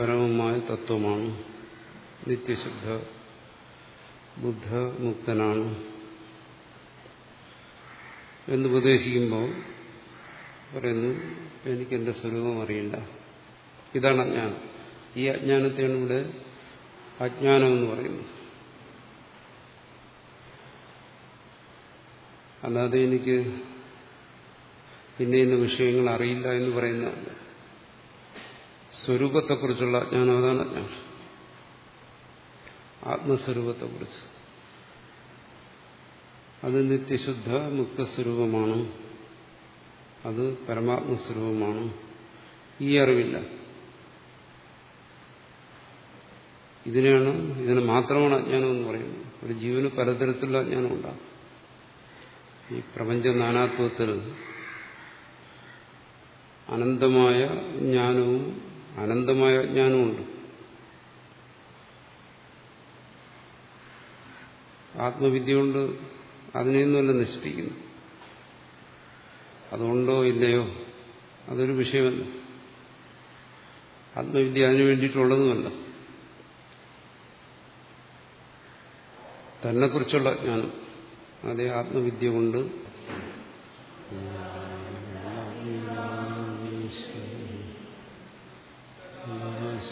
പരമമായ തത്വമാണ്. നിത്യശുദ്ധ ബുദ്ധമുക്തനാണ് എന്ന് ഉപദേശിക്കുമ്പോൾ പറയുന്നു എനിക്കെന്റെ സ്വരൂപം അറിയില്ല ഇതാണ് അജ്ഞാനം. ഈ അജ്ഞാനത്തെയാണ് ഇവിടെ അജ്ഞാനം എന്ന് പറയുന്നത്. അല്ലാതെ എനിക്ക് പിന്നെ ഇന്ന വിഷയങ്ങൾ അറിയില്ല എന്ന് പറയുന്നതല്ല. സ്വരൂപത്തെക്കുറിച്ചുള്ള അജ്ഞാനം അതാണ് അജ്ഞാനം ആത്മസ്വരൂപത്തെക്കുറിച്ച്. അത് നിത്യശുദ്ധ മുക്തസ്വരൂപമാണ്. അത് പരമാത്മസ്വരൂപമാണ്. ഈ അറിവില്ല. ഇതിനെയാണ് ഇതിന് മാത്രമാണ് അജ്ഞാനം എന്ന് പറയുന്നത്. ഒരു ജീവന് പലതരത്തിലുള്ള അജ്ഞാനം ഉണ്ടാകും. ഈ പ്രപഞ്ച നാനാത്വത്തിൽ അനന്തമായ ജ്ഞാനവും അനന്തമായ അജ്ഞാനമുണ്ട് ആത്മവിദ്യ കൊണ്ട് അതിനെയൊന്നുമല്ല നശിപ്പിക്കുന്നു. അതുണ്ടോ ഇല്ലയോ? അതൊരു വിഷയമല്ല. ആത്മവിദ്യ അതിനു വേണ്ടിയിട്ടുള്ളതുമല്ല. തന്നെക്കുറിച്ചുള്ള ജ്ഞാനം. അതേ ആത്മവിദ്യ കൊണ്ട്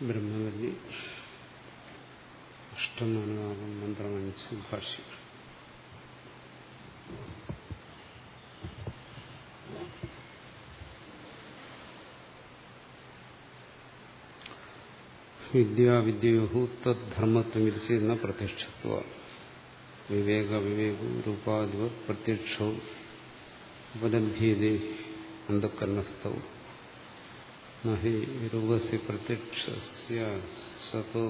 ബ്രഹ്മവല്ലി അഷ്ടമനുഭാഗം മന്ത്രമണിച്ച് ഭാഷ്യം വിദ്യാവിദ്യയോ തദ്ധർമ്മത്വമിരിച്ചിരുന്ന പ്രത്യക്ഷത്വ വിവേക വിവേകോ രൂപാധിപ പ്രത്യക്ഷവും ഉപലഭ്യതേ അന്ധകരണസ്ഥവും നഹി രൂപസ്യ പ്രത്യക്ഷ സതോ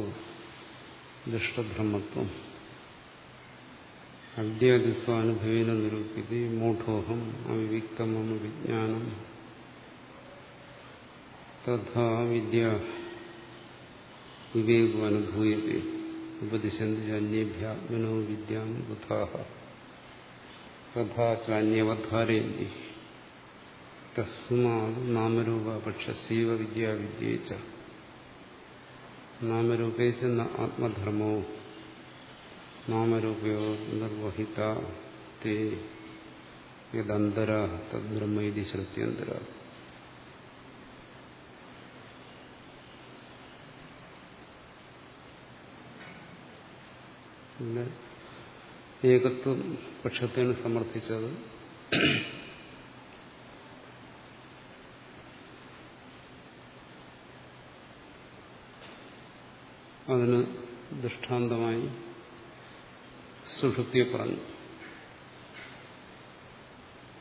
ദുഷ്ടഭ്രമത്വം അവിദ്യാദിസ്വാനുഭവേന നിരൂപ്യത്തെ മൂഢോഹം അവിവിക്തമമ വിജ്ഞാനം തഥാ വിദ്യ വിവേകോ അനുഭൂയത്തെ ഉപദിശന്തി അന്യേഭ്യാത്മനോ വിദ്യാം ബുധാഹ തഥാ ചാന്യവധാരയന്തി തസ്മാത് നാമരൂപപക്ഷസീവ വിദ്യാവിദ്യേച്ച നാമരൂപേച്ച ആത്മധർമ്മോ. നാമരൂപയോ നിർവഹിത തേ യദന്തര തദ്ബ്രഹ്മ ഇതി ശ്രുത്യന്തര. പിന്നെ ഏകത്വം പക്ഷത്തെയാണ് സമർത്ഥിച്ചത്. അതിന് ദൃഷ്ടാന്തമായി സുഷുപ്തിയെ പറഞ്ഞു.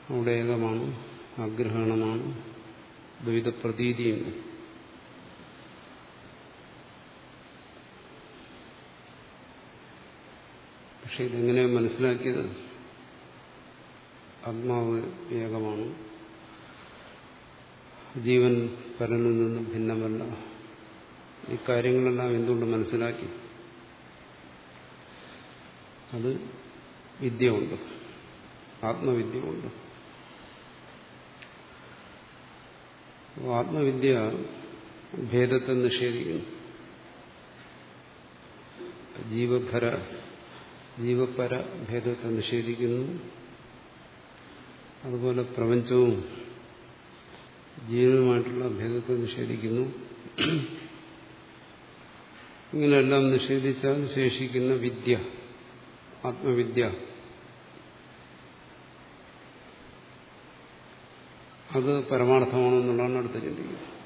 അവിടെ ഏകമാണ് ആഗ്രഹണമാണ് ദ്വൈത പ്രതീതിയും. പക്ഷെ ഇതെങ്ങനെ മനസ്സിലാക്കിയത്? ആത്മാവ് ഏകമാണ്. ജീവൻ പരനിൽ നിന്നും ഭിന്നമല്ല. ഈ കാര്യങ്ങളെല്ലാം എന്തുകൊണ്ട് മനസ്സിലാക്കി? അത് വിദ്യ ഉണ്ട് ആത്മവിദ്യ ഭേദത്തെ നിഷേധിക്കുന്നു. ജീവപര ജീവപര ഭേദത്തെ നിഷേധിക്കുന്നു. അതുപോലെ പ്രപഞ്ചവും ജീവനുമായിട്ടുള്ള ഭേദത്തെ നിഷേധിക്കുന്നു. ഇങ്ങനെയെല്ലാം നിഷേധിച്ചാൽ ശേഷിക്കുന്ന വിദ്യ ആത്മവിദ്യ. അത് പരമാർത്ഥമാണെന്നുള്ളതാണ് അടുത്ത ചിന്തിക്കുന്നത്.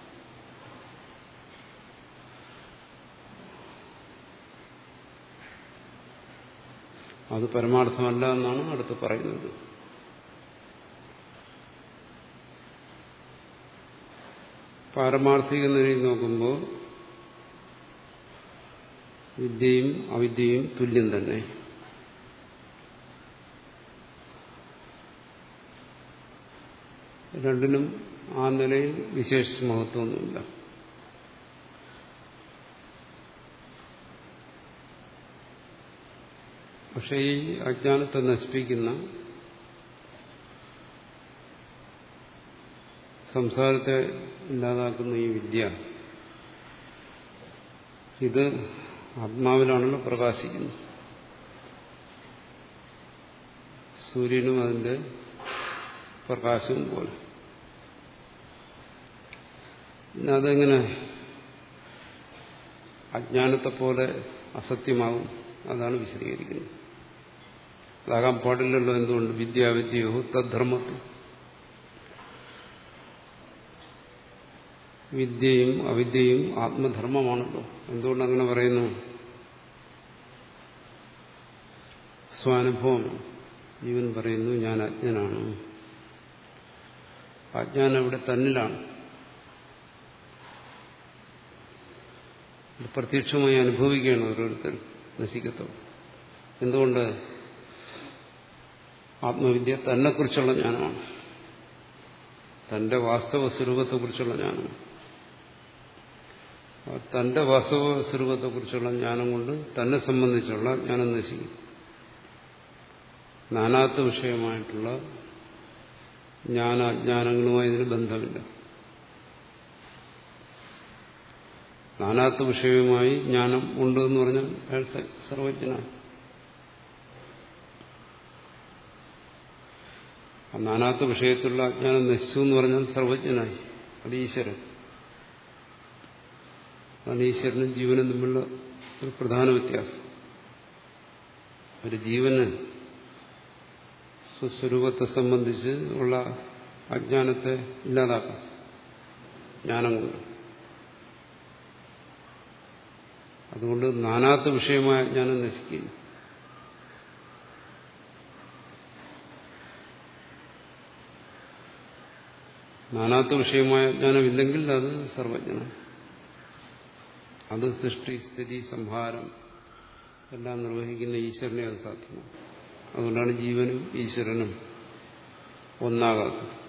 അത് പരമാർത്ഥമല്ല എന്നാണ് അടുത്ത് പറയുന്നത്. പാരമാർത്ഥിക നിലയിൽ നോക്കുമ്പോൾ വിദ്യയും അവിദ്യയും തുല്യം തന്നെ. രണ്ടിനും ആ നിലയിൽ വിശേഷ മഹത്വമൊന്നുമില്ല. പക്ഷെ ഈ അജ്ഞാനത്തെ നശിപ്പിക്കുന്ന സംസാരത്തെ ഇല്ലാതാക്കുന്ന ഈ വിദ്യ ഇത് ആത്മാവിലാണല്ലോ പ്രകാശിക്കുന്നത്. സൂര്യനും അതിന്റെ പ്രകാശവും പോലെ. അതെങ്ങനെ അജ്ഞാനത്തെ പോലെ അസത്യമാകും? അതാണ് വിശദീകരിക്കുന്നത്. അതാകാൻ പാടില്ലല്ലോ എന്തുകൊണ്ട്? വിദ്യാവിദ്യയോ തദ്ധർമ്മത്വം വിദ്യയും അവിദ്യയും ആത്മധർമ്മമാണല്ലോ. എന്തുകൊണ്ട് അങ്ങനെ പറയുന്നു? സ്വാനുഭവം ജീവൻ പറയുന്നു ഞാൻ അജ്ഞനാണ്. അജ്ഞാനം ഇവിടെ തന്നിലാണ്. പ്രത്യക്ഷമായി അനുഭവിക്കുകയാണ് ഓരോരുത്തർ നശിക്കത്തുള്ളൂ എന്തുകൊണ്ട്? ആത്മവിദ്യ തന്നെക്കുറിച്ചുള്ള ജ്ഞാനമാണ്. തന്റെ വാസ്തവ സ്വരൂപത്തെക്കുറിച്ചുള്ള ജ്ഞാനം തന്റെ വാസ്തവ സ്വരൂപത്തെക്കുറിച്ചുള്ള ജ്ഞാനം കൊണ്ട് തന്നെ സംബന്ധിച്ചുള്ള ജ്ഞാനം നശിക്കും. നാനാത്വ വിഷയമായിട്ടുള്ള ജ്ഞാനാജ്ഞാനങ്ങളുമായി ഇതിന് ബന്ധമില്ല. നാനാത്വ വിഷയവുമായി ജ്ഞാനം ഉണ്ട് എന്ന് പറഞ്ഞാൽ അയാൾ സർവജ്ഞനാണ്. നാനാത്ത വിഷയത്തിലുള്ള അജ്ഞാനം നശിച്ചു എന്ന് പറഞ്ഞാൽ സർവജ്ഞനായി. അത് ഈശ്വരൻ. അതാണ് ഈശ്വരനും ജീവനും തമ്മിലുള്ള ഒരു പ്രധാന വ്യത്യാസം. ഒരു ജീവന് സ്വസ്വരൂപത്തെ സംബന്ധിച്ച് ഉള്ള അജ്ഞാനത്തെ ഇല്ലാതാക്കാം. ജ്ഞാനം കൊണ്ട്. അതുകൊണ്ട് നാനാത്വ വിഷയമായ അജ്ഞാനം നശിക്കുന്നു നാനാത്വ വിഷയമായ ജ്ഞാനമില്ലെങ്കിൽ അത് സർവജ്ഞനം അത് സൃഷ്ടി സ്ഥിതി സംഹാരം എല്ലാം നിർവഹിക്കുന്ന ഈശ്വരനെ അത് സാധ്യമാണ്. അതുകൊണ്ടാണ് ജീവനും ഈശ്വരനും ഒന്നാകാത്തത്.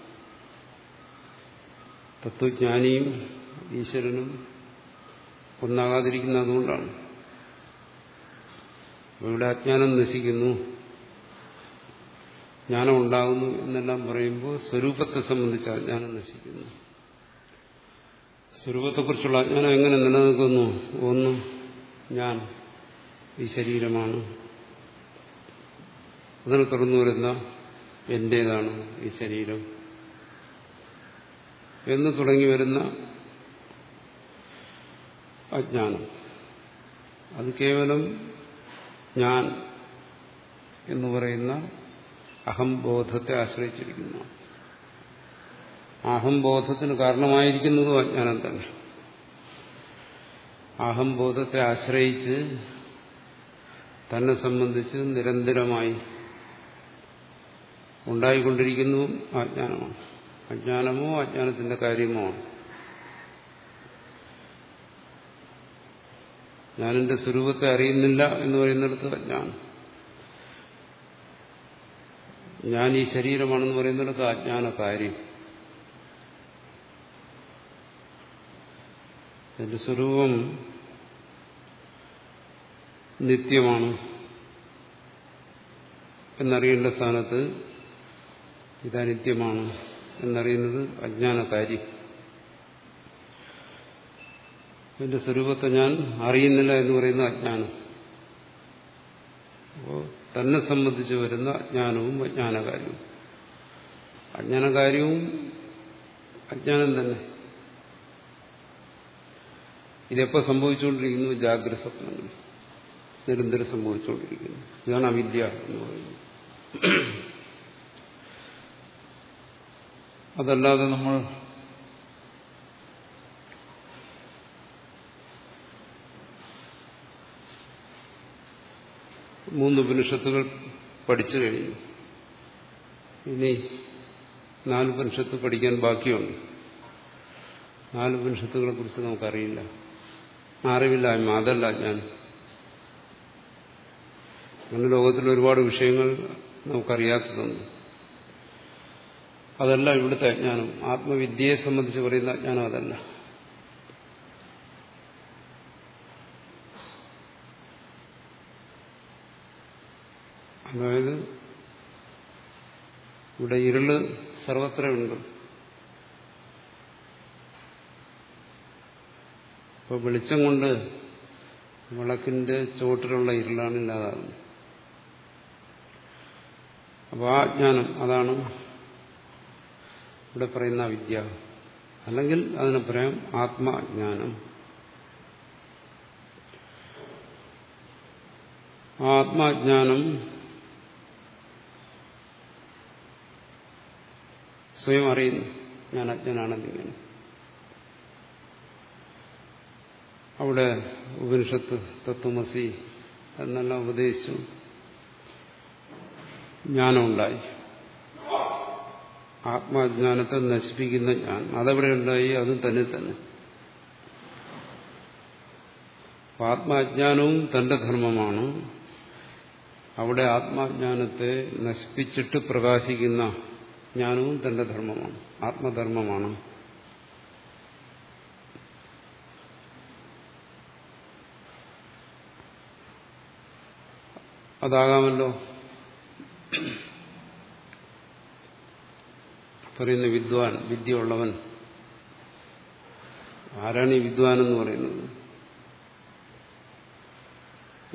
തത്വജ്ഞാനിയും ഈശ്വരനും ഒന്നാകാതിരിക്കുന്ന അതുകൊണ്ടാണ്. ഇവിടെ അജ്ഞാനം നശിക്കുന്നു ജ്ഞാനം ഉണ്ടാകുന്നു എന്നെല്ലാം പറയുമ്പോൾ സ്വരൂപത്തെ സംബന്ധിച്ച് അജ്ഞാനം നശിക്കുന്നു. സ്വരൂപത്തെക്കുറിച്ചുള്ള അജ്ഞാനം എങ്ങനെ നിലനിൽക്കുന്നു? ഒന്ന് ഞാൻ ഈ ശരീരമാണ്. അതിന് തുറന്നു വരുന്ന എന്റേതാണ് ഈ ശരീരം. എന്ന് തുടങ്ങി വരുന്ന അജ്ഞാനം. അത് കേവലം ഞാൻ എന്ന് പറയുന്ന അഹംബോധത്തെ ആശ്രയിച്ചിരിക്കുന്നു. അഹംബോധത്തിന് കാരണമായിരിക്കുന്നതും അജ്ഞാനം തന്നെ. അഹംബോധത്തെ ആശ്രയിച്ച് തന്നെ സംബന്ധിച്ച് നിരന്തരമായി ഉണ്ടായിക്കൊണ്ടിരിക്കുന്നതും അജ്ഞാനമാണ്. അജ്ഞാനമോ അജ്ഞാനത്തിന്റെ കാര്യമോ ഞാനെന്റെ സ്വരൂപത്തെ അറിയുന്നില്ല എന്ന് പറയുന്നിടത്ത് അജ്ഞാനം. ഞാൻ ഈ ശരീരമാണെന്ന് പറയുന്നിടത്ത് അജ്ഞാന കാര്യം എന്റെ സ്വരൂപം നിത്യമാണ്. എന്നറിയേണ്ട സ്ഥാനത്ത് ഇതനിത്യമാണ് എന്നറിയുന്നത് അജ്ഞാനകാരി. എന്റെ സ്വരൂപത്തെ ഞാൻ അറിയുന്നില്ല എന്ന് പറയുന്ന അജ്ഞാനം. അപ്പോൾ തന്നെ സംബന്ധിച്ച് വരുന്ന അജ്ഞാനവും അജ്ഞാനകാര്യവും അജ്ഞാനകാര്യവും അജ്ഞാനം തന്നെ. ഇതെപ്പോ സംഭവിച്ചുകൊണ്ടിരിക്കുന്നു ജാഗ്രത സ്വപ്നങ്ങൾ നിരന്തരം സംഭവിച്ചുകൊണ്ടിരിക്കുന്നു. ഇതാണ് അവിദ്യ എന്ന് പറയുന്നത്. അതല്ലാതെ നമ്മൾ മൂന്ന് ഉപനിഷത്തുകൾ പഠിച്ചു കഴിഞ്ഞു. ഇനി നാല് ഉപനിഷത്ത് പഠിക്കാൻ ബാക്കിയുണ്ട്. നാല് ഉപനിഷത്തുകളെ കുറിച്ച് നമുക്കറിയില്ല. അറിവില്ലായ്മ അതല്ല ഞാൻ. അങ്ങനെ ലോകത്തിൽ ഒരുപാട് വിഷയങ്ങൾ നമുക്കറിയാത്തതുണ്ട്. അതല്ല ഇവിടുത്തെ അജ്ഞാനം. ആത്മവിദ്യയെ സംബന്ധിച്ച് പറയുന്ന അജ്ഞാനം അതല്ല. അതായത് ഇവിടെ ഇരുൾ സർവത്രയുണ്ട് ഇപ്പൊ വെളിച്ചം കൊണ്ട് വിളക്കിന്റെ ചുവട്ടിലുള്ള ഇരുളാണ് ഇല്ലാതാകുന്നത്. അപ്പോൾ ആ ജ്ഞാനം അതാണ് ഇവിടെ പറയുന്ന വിദ്യ. അല്ലെങ്കിൽ അതിന് പറയാം ആത്മാജ്ഞാനം. ആത്മാജ്ഞാനം സ്വയം അറിയുന്നു. ഞാൻ അജ്ഞനാണെന്നിങ്ങനെ അവിടെ ഉപനിഷത്ത് തത്വമസി എന്നെല്ലാം ഉപദേശിച്ചു. ജ്ഞാനമുണ്ടായി. ആത്മാജ്ഞാനത്തെ നശിപ്പിക്കുന്ന ജ്ഞാനം. അതെവിടെ ഉണ്ടായി അതും തന്നെ തന്നെ. ആത്മാജ്ഞാനവും തന്റെ ധർമ്മമാണ്. അവിടെ ആത്മാജ്ഞാനത്തെ നശിപ്പിച്ചിട്ട് പ്രകാശിക്കുന്ന ജ്ഞാനവും തന്റെ ധർമ്മമാണ്. ആത്മധർമ്മമാണ്. അതാകാമല്ലോ. പറയുന്ന വിദ്വാൻ വിദ്യ ഉള്ളവൻ ആരാണ് ഈ വിദ്വാൻ എന്ന് പറയുന്നത്?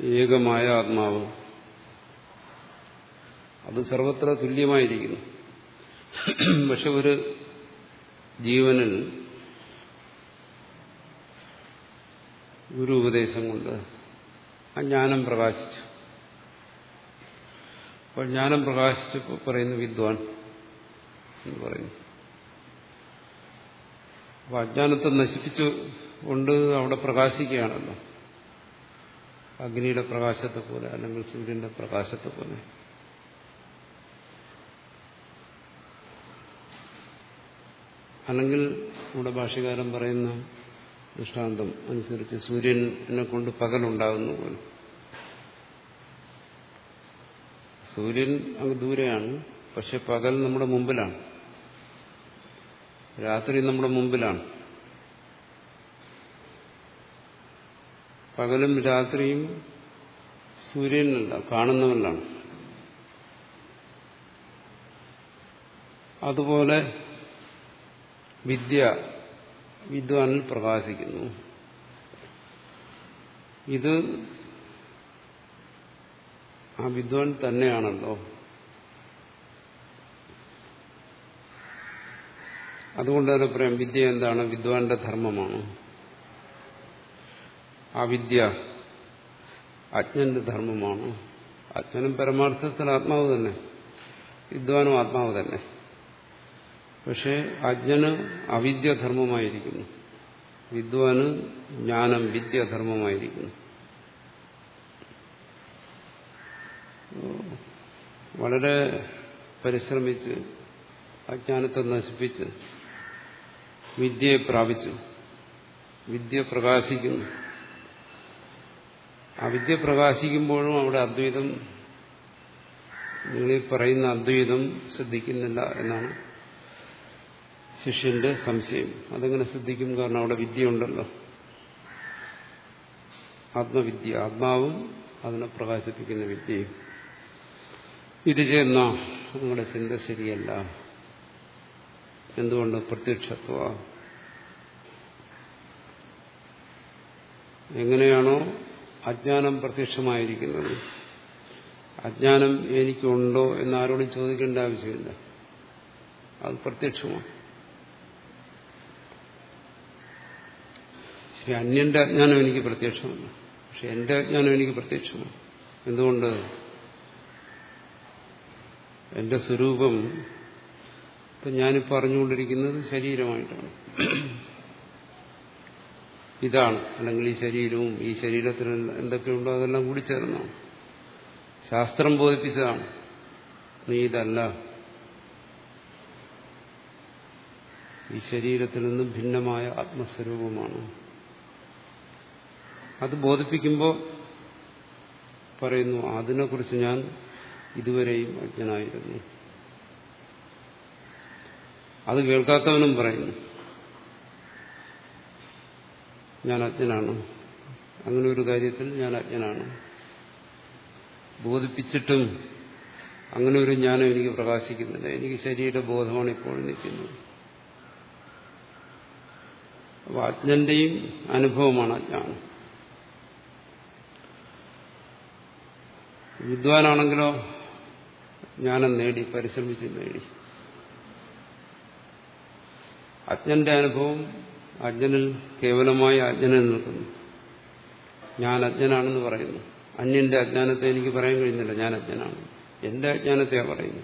ഏകമായ ആത്മാവ്. അത് സർവത്ര തുല്യമായിരിക്കുന്നു. പക്ഷെ ഒരു ജീവനിൽ ഗുരു ഉപദേശം കൊണ്ട് ആ ജ്ഞാനം പ്രകാശിച്ചു. അപ്പോൾ ജ്ഞാനം പ്രകാശിച്ചപ്പോൾ പറയുന്നു വിദ്വാൻ എന്ന് പറയുന്നു. അപ്പൊ അജ്ഞാനത്തെ നശിപ്പിച്ചു കൊണ്ട് അവിടെ പ്രകാശിക്കുകയാണല്ലോ. അഗ്നിയുടെ പ്രകാശത്തെ പോലെ അല്ലെങ്കിൽ സൂര്യന്റെ പ്രകാശത്തെ പോലെ. അല്ലെങ്കിൽ നമ്മുടെ ഭാഷകാരൻ പറയുന്ന ദൃഷ്ടാന്തം അനുസരിച്ച് സൂര്യനെ കൊണ്ട് പകലുണ്ടാകുന്ന പോലെ. സൂര്യൻ അങ്ങ് ദൂരെയാണ് പക്ഷെ പകൽ നമ്മുടെ മുമ്പിലാണ്. രാത്രി നമ്മുടെ മുമ്പിലാണ്. പകലും രാത്രിയും സൂര്യനല്ല കാണുന്നവരിലാണ്. അതുപോലെ വിദ്യ വിദ്വാനിൽ പ്രകാശിക്കുന്നു. ഇത് ആ വിദ്വാൻ തന്നെയാണല്ലോ. അതുകൊണ്ട് തന്നെ പറയാം വിദ്യ എന്താണ്? വിദ്വാന്റെ ധർമ്മമാണ്. ആ വിദ്യ അജ്ഞന്റെ ധർമ്മമാണ്. അജ്ഞനും പരമാർത്ഥത്തിൽ ആത്മാവ് തന്നെ. വിദ്വാനും ആത്മാവ് തന്നെ. പക്ഷെ അജ്ഞന് അവിദ്യധർമ്മമായിരിക്കുന്നു വിദ്വാന് ജ്ഞാനം വിദ്യധർമ്മമായിരിക്കുന്നു വളരെ പരിശ്രമിച്ച് അജ്ഞാനത്തെ നശിപ്പിച്ച് വിദ്യയെ പ്രാപിച്ചു വിദ്യ പ്രകാശിക്കുന്നു. ആ വിദ്യ പ്രകാശിക്കുമ്പോഴും അവിടെ അദ്വൈതം നിങ്ങളീ പറയുന്ന അദ്വൈതം ശ്രദ്ധിക്കുന്നില്ല എന്നാണ് ശിഷ്യന്റെ സംശയം. അതെങ്ങനെ ശ്രദ്ധിക്കും കാരണം അവിടെ വിദ്യയുണ്ടല്ലോ. ആത്മവിദ്യ ആത്മാവും അതിനെ പ്രകാശിപ്പിക്കുന്ന വിദ്യയും. ഇത് ചെയ്യുന്ന? നിങ്ങളുടെ ചിന്ത ശരിയല്ല. എന്തുകൊണ്ട് പ്രത്യക്ഷത്വ എങ്ങനെയാണോ അജ്ഞാനം പ്രത്യക്ഷമായിരിക്കുന്നത്. അജ്ഞാനം എനിക്കുണ്ടോ എന്ന് ആരോടും ചോദിക്കേണ്ട ആവശ്യമില്ല. അത് പ്രത്യക്ഷമാണ്. ശരി അന്യന്റെ അജ്ഞാനം എനിക്ക് പ്രത്യക്ഷമല്ല. പക്ഷെ എന്റെ അജ്ഞാനം എനിക്ക് പ്രത്യക്ഷമാണ്. എന്തുകൊണ്ട്? എന്റെ സ്വരൂപം ഇപ്പം ഞാനിപ്പോൾ അറിഞ്ഞുകൊണ്ടിരിക്കുന്നത് ശരീരമായിട്ടാണ്. ഇതാണ്. അല്ലെങ്കിൽ ഈ ശരീരവും ഈ ശരീരത്തിൽ എന്തൊക്കെയുണ്ടോ അതെല്ലാം കൂടി ചേർന്നോ? ശാസ്ത്രം ബോധിപ്പിച്ചതാണ്. നീ ഇതല്ല. ഈ ശരീരത്തിൽ നിന്നും ഭിന്നമായ ആത്മസ്വരൂപമാണ്. അത് ബോധിപ്പിക്കുമ്പോൾ പറയുന്നു അതിനെക്കുറിച്ച് ഞാൻ ഇതുവരെയും അജ്ഞനായിരുന്നു. അത് കേൾക്കാത്തവനും പറയുന്നു ഞാൻ അജ്ഞനാണ്. അങ്ങനെ ഒരു കാര്യത്തിൽ ഞാൻ അജ്ഞനാണ്. ബോധിപ്പിച്ചിട്ടും അങ്ങനെ ഒരു ജ്ഞാനം എനിക്ക് പ്രകാശിക്കുന്നില്ല. എനിക്ക് ശരീരബോധമാണ് ഇപ്പോൾ നിൽക്കുന്നത്. അപ്പോൾ അജ്ഞന്റെയും അനുഭവമാണ് അജ്ഞാനം. വിദ്വാനാണെങ്കിലോ ജ്ഞാനം നേടി പരിശ്രമിച്ച് നേടി. അജ്ഞന്റെ അനുഭവം അജ്ഞനിൽ കേവലമായ അജ്ഞനിൽ നിൽക്കുന്നു. ഞാൻ അജ്ഞനാണെന്ന് പറയുന്നു. അന്യന്റെ അജ്ഞാനത്തെ എനിക്ക് പറയാൻ കഴിയുന്നില്ല ഞാൻ അജ്ഞനാണ്. എന്റെ അജ്ഞാനത്തെയാ പറയുന്നു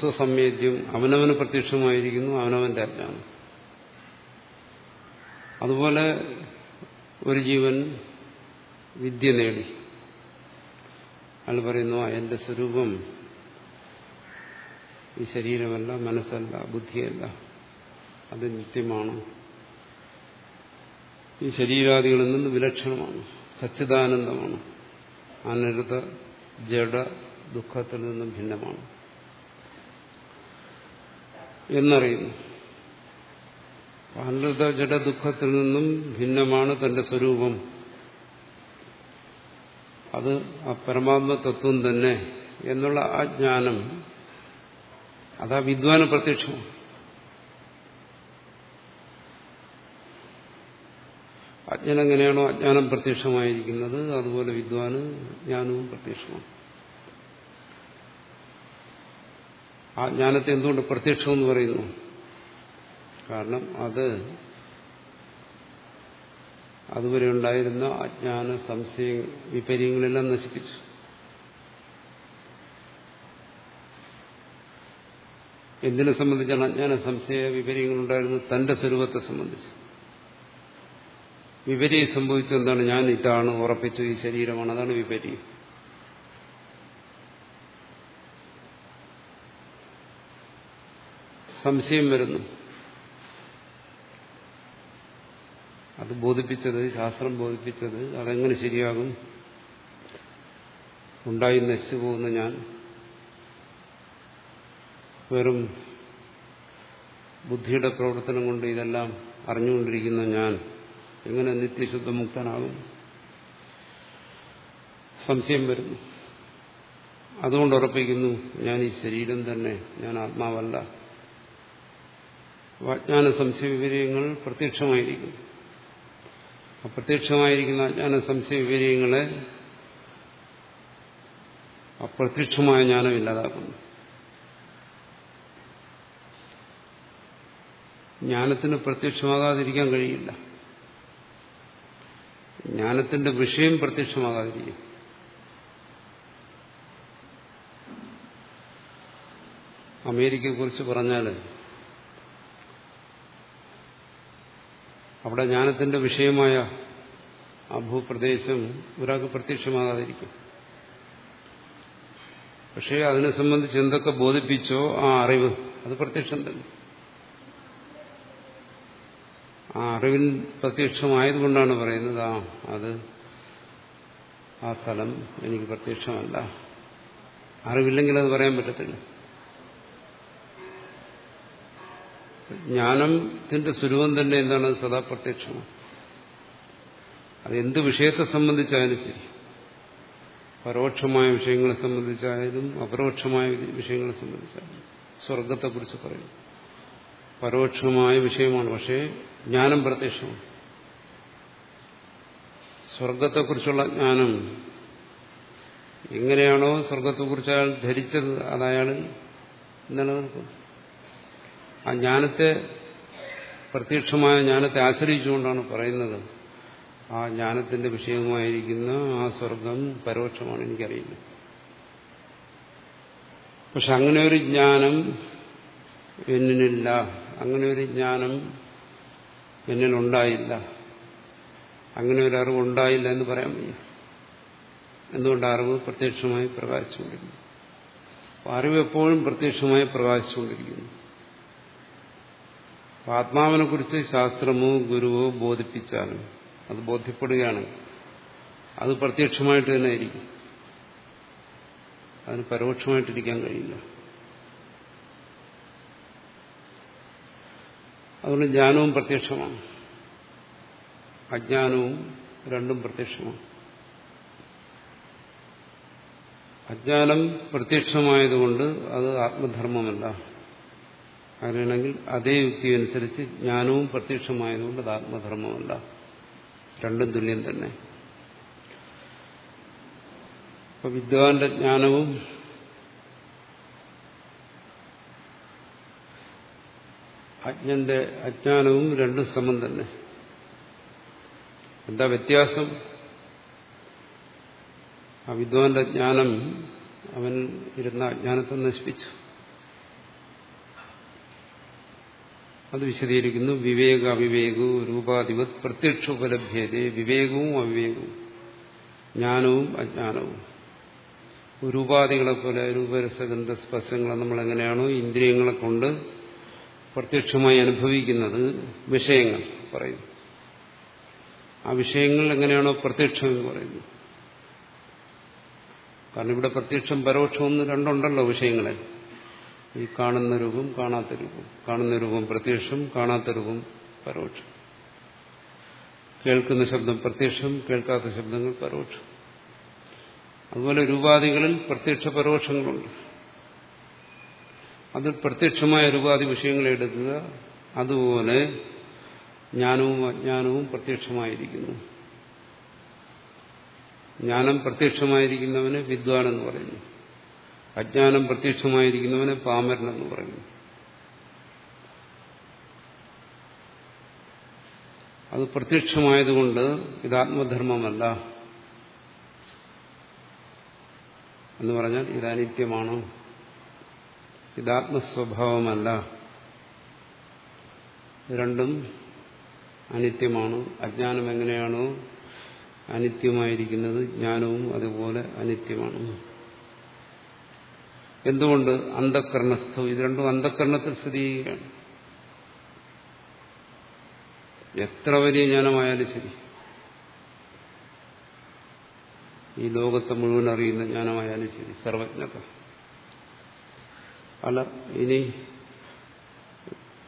സ്വസംവേദ്യം അവനവന് പ്രത്യക്ഷമായിരിക്കുന്നു അവനവന്റെ അജ്ഞാനം. അതുപോലെ ഒരു ജീവൻ വിദ്യ നേടി. അയാൾ പറയുന്നു എന്റെ സ്വരൂപം ഈ ശരീരമല്ല മനസ്സല്ല ബുദ്ധിയല്ല. അത് നിത്യമാണ്. ഈ ശരീരാദികളിൽ നിന്ന് വിലക്ഷണമാണ്. സച്ചിദാനന്ദമാണ്. അനരുത ജഡ ദുഃഖത്തിൽ നിന്നും ഭിന്നമാണ്. എന്നറിയുന്നു. അനൃത ജഡ ദുഃഖത്തിൽ നിന്നും ഭിന്നമാണ് തന്റെ സ്വരൂപം. അത് ആ പരമാത്മ തത്വം തന്നെ എന്നുള്ള ആ ജ്ഞാനം അതാ വിദ്വാന പ്രത്യക്ഷമാണ് അജ്ഞനെങ്ങനെയാണോ അജ്ഞാനം പ്രത്യക്ഷമായിരിക്കുന്നത് അതുപോലെ വിദ്വാന് ജ്ഞാനവും പ്രത്യക്ഷമാണ്. ആ ജ്ഞാനത്തെ എന്തുകൊണ്ട് പ്രത്യക്ഷമെന്ന് പറയുന്നു? കാരണം അത് അതുവരെ ഉണ്ടായിരുന്ന അജ്ഞാന സംശയ വിപര്യങ്ങളെല്ലാം നശിപ്പിച്ചു. എന്തിനെ സംബന്ധിച്ചാണ് അജ്ഞാന സംശയ വിപര്യങ്ങളുണ്ടായിരുന്നത്? തന്റെ സ്വരൂപത്തെ സംബന്ധിച്ച്. വിപര്യം സംഭവിച്ചു എന്താണ്? ഞാൻ ഇതാണ് ഉറപ്പിച്ചു ഈ ശരീരമാണ്. അതാണ് വിപര്യം. സംശയം വരുന്നു. അത് ബോധിപ്പിച്ചത് ശാസ്ത്രം ബോധിപ്പിച്ചത് അതെങ്ങനെ ശരിയാകും. ഉണ്ടായി നശിച്ചു പോകുന്ന ഞാൻ വെറും ബുദ്ധിയുടെ പ്രവർത്തനം കൊണ്ട് ഇതെല്ലാം അറിഞ്ഞുകൊണ്ടിരിക്കുന്ന ഞാൻ എങ്ങനെ നിത്യശുദ്ധ മുക്തനാകും സംശയം വരുന്നു. അതുകൊണ്ട് ഉറപ്പിക്കുന്നു ഞാൻ ഈ ശരീരം തന്നെ ഞാൻ ആത്മാവല്ല. അജ്ഞാന സംശയ വിപര്യങ്ങൾ പ്രത്യക്ഷമായിരിക്കും അപ്രത്യക്ഷമായിരിക്കുന്ന അജ്ഞാന സംശയ വിപര്യങ്ങളെ അപ്രത്യക്ഷമായ ജ്ഞാനം ഇല്ലാതാക്കുന്നു. ജ്ഞാനത്തിന് പ്രത്യക്ഷമാകാതിരിക്കാൻ കഴിയില്ല. ജ്ഞാനത്തിന്റെ വിഷയം പ്രത്യക്ഷമാകാതിരിക്കും. അമേരിക്കയെക്കുറിച്ച് പറഞ്ഞാൽ അവിടെ ജ്ഞാനത്തിന്റെ വിഷയമായ ആ ഭൂപ്രദേശം ഒരാൾക്ക് പ്രത്യക്ഷമാകാതിരിക്കും. പക്ഷേ അതിനെ സംബന്ധിച്ച് എന്തൊക്കെ ബോധിപ്പിച്ചോ ആ അറിവ് അത് പ്രത്യക്ഷം തന്നെ. ആ അറിവിൻ പ്രത്യക്ഷമായതുകൊണ്ടാണ് പറയുന്നത് ആ അത് ആ സ്ഥലം എനിക്ക് പ്രത്യക്ഷമല്ല. അറിവില്ലെങ്കിൽ അത് പറയാൻ പറ്റത്തില്ല. ജ്ഞാനത്തിന്റെ സ്വരൂപം തന്നെ എന്താണ്? സദാ പ്രത്യക്ഷമാണ്. അത് എന്ത് വിഷയത്തെ സംബന്ധിച്ചായാലും ശരി. പരോക്ഷമായ വിഷയങ്ങളെ സംബന്ധിച്ചായാലും അപരോക്ഷമായ വിഷയങ്ങളെ സംബന്ധിച്ചായാലും സ്വർഗത്തെക്കുറിച്ച് പറയും പരോക്ഷമായ വിഷയമാണ് പക്ഷേ ജ്ഞാനം പ്രത്യക്ഷമാണ്. സ്വർഗത്തെക്കുറിച്ചുള്ള ജ്ഞാനം എങ്ങനെയാണോ സ്വർഗത്തെക്കുറിച്ച് അയാൾ ധരിച്ചത് അത് അയാൾ ആ ജ്ഞാനത്തെ പ്രത്യക്ഷമായ ജ്ഞാനത്തെ ആശ്രയിച്ചുകൊണ്ടാണ് പറയുന്നത്. ആ ജ്ഞാനത്തിന്റെ വിഷയമായിരിക്കുന്ന ആ സ്വർഗം പരോക്ഷമാണ് എനിക്കറിയില്ല. പക്ഷെ അങ്ങനെ ഒരു ജ്ഞാനം എന്നിനില്ല. അങ്ങനെ ഒരു ജ്ഞാനം എന്നിലുണ്ടായില്ല. അങ്ങനെ ഒരു അറിവുണ്ടായില്ല എന്ന് പറയാൻ വയ്യ. എന്തുകൊണ്ട് അറിവ് പ്രത്യക്ഷമായി പ്രകാശിച്ചുകൊണ്ടിരിക്കുന്നു? അറിവ് എപ്പോഴും പ്രത്യക്ഷമായി പ്രകാശിച്ചുകൊണ്ടിരിക്കുന്നു. ആത്മാവിനെ കുറിച്ച് ശാസ്ത്രമോ ഗുരുവോ ബോധിപ്പിച്ചാലും അത് ബോധ്യപ്പെടുകയാണ്. അത് പ്രത്യക്ഷമായിട്ട് തന്നെ ആയിരിക്കും. അതിന് പരോക്ഷമായിട്ടിരിക്കാൻ കഴിയില്ല. അതുകൊണ്ട് ജ്ഞാനവും പ്രത്യക്ഷമാണ്. അജ്ഞാനവും രണ്ടും പ്രത്യക്ഷമാണ്. അജ്ഞാനം പ്രത്യക്ഷമായതുകൊണ്ട് അത് ആത്മധർമ്മമല്ല. അങ്ങനെയാണെങ്കിൽ അതേ യുക്തി അനുസരിച്ച് ജ്ഞാനവും പ്രത്യക്ഷമായതുകൊണ്ട് അത് ആത്മധർമ്മമല്ല. രണ്ടും തുല്യം തന്നെ. അപ്പൊ വിദ്വാന്റെ ജ്ഞാനവും അജ്ഞന്റെ അജ്ഞാനവും രണ്ടും സമം തന്നെ. എന്താ വ്യത്യാസം? ആ വിദ്വാന്റെ ജ്ഞാനം അവൻ ഇരുന്ന അജ്ഞാനത്തെ നശിപ്പിച്ചു. അത് വിശദീകരിക്കുന്നു. വിവേക അവിവേകവും രൂപാധിപത് പ്രത്യക്ഷ ഉപലഭ്യത വിവേകവും അവിവേകവും ജ്ഞാനവും അജ്ഞാനവും. രൂപാദികളെ പോലെ രൂപരസഗന്ധ സ്പർശങ്ങളെ നമ്മൾ എങ്ങനെയാണോ ഇന്ദ്രിയങ്ങളെ കൊണ്ട് പ്രത്യക്ഷമായി അനുഭവിക്കുന്നത് വിഷയങ്ങൾ പറയുന്നു. ആ വിഷയങ്ങൾ എങ്ങനെയാണോ പ്രത്യക്ഷം എന്ന് പറയുന്നു. കാരണം ഇവിടെ പ്രത്യക്ഷം പരോക്ഷം ഒന്ന് രണ്ടുണ്ടല്ലോ വിഷയങ്ങളെ. ഈ കാണുന്ന രൂപം കാണാത്ത രൂപം. കാണുന്ന രൂപം പ്രത്യക്ഷം കാണാത്ത രൂപം പരോക്ഷം. കേൾക്കുന്ന ശബ്ദം പ്രത്യക്ഷം കേൾക്കാത്ത ശബ്ദങ്ങൾ പരോക്ഷം. അതുപോലെ രൂപാദികളിൽ പ്രത്യക്ഷ പരോക്ഷങ്ങളുണ്ട്. അതിൽ പ്രത്യക്ഷമായ രൂപാദി വിഷയങ്ങളെ എടുക്കുക. അതുപോലെ ജ്ഞാനവും അജ്ഞാനവും പ്രത്യക്ഷമായിരിക്കുന്നു. ജ്ഞാനം പ്രത്യക്ഷമായിരിക്കുന്നവന് വിദ്വാൻ എന്ന് പറയുന്നു. അജ്ഞാനം പ്രത്യക്ഷമായിരിക്കുന്നവനെ പാമരൻ എന്ന് പറയുന്നു. അത് പ്രത്യക്ഷമായതുകൊണ്ട് ഇത് ആത്മധർമ്മമല്ല. എന്ന് പറഞ്ഞാൽ ഇത് അനിത്യമാണ്. ഇത് ആത്മസ്വഭാവമല്ല. രണ്ടും അനിത്യമാണ്. അജ്ഞാനം എങ്ങനെയാണോ അനിത്യമായിരിക്കുന്നത് ജ്ഞാനവും അതുപോലെ അനിത്യമാണ്. എന്തുകൊണ്ട് അന്ധക്കരണസ്ഥു ഇത് രണ്ടും അന്ധക്കരണത്തിൽ സ്ഥിതി ചെയ്യുകയാണ്. എത്ര വലിയ ജ്ഞാനമായാലും ശരി. ഈ ലോകത്തെ മുഴുവൻ അറിയുന്ന ജ്ഞാനമായാലും ശരി. സർവജ്ഞത. അല്ല ഇനി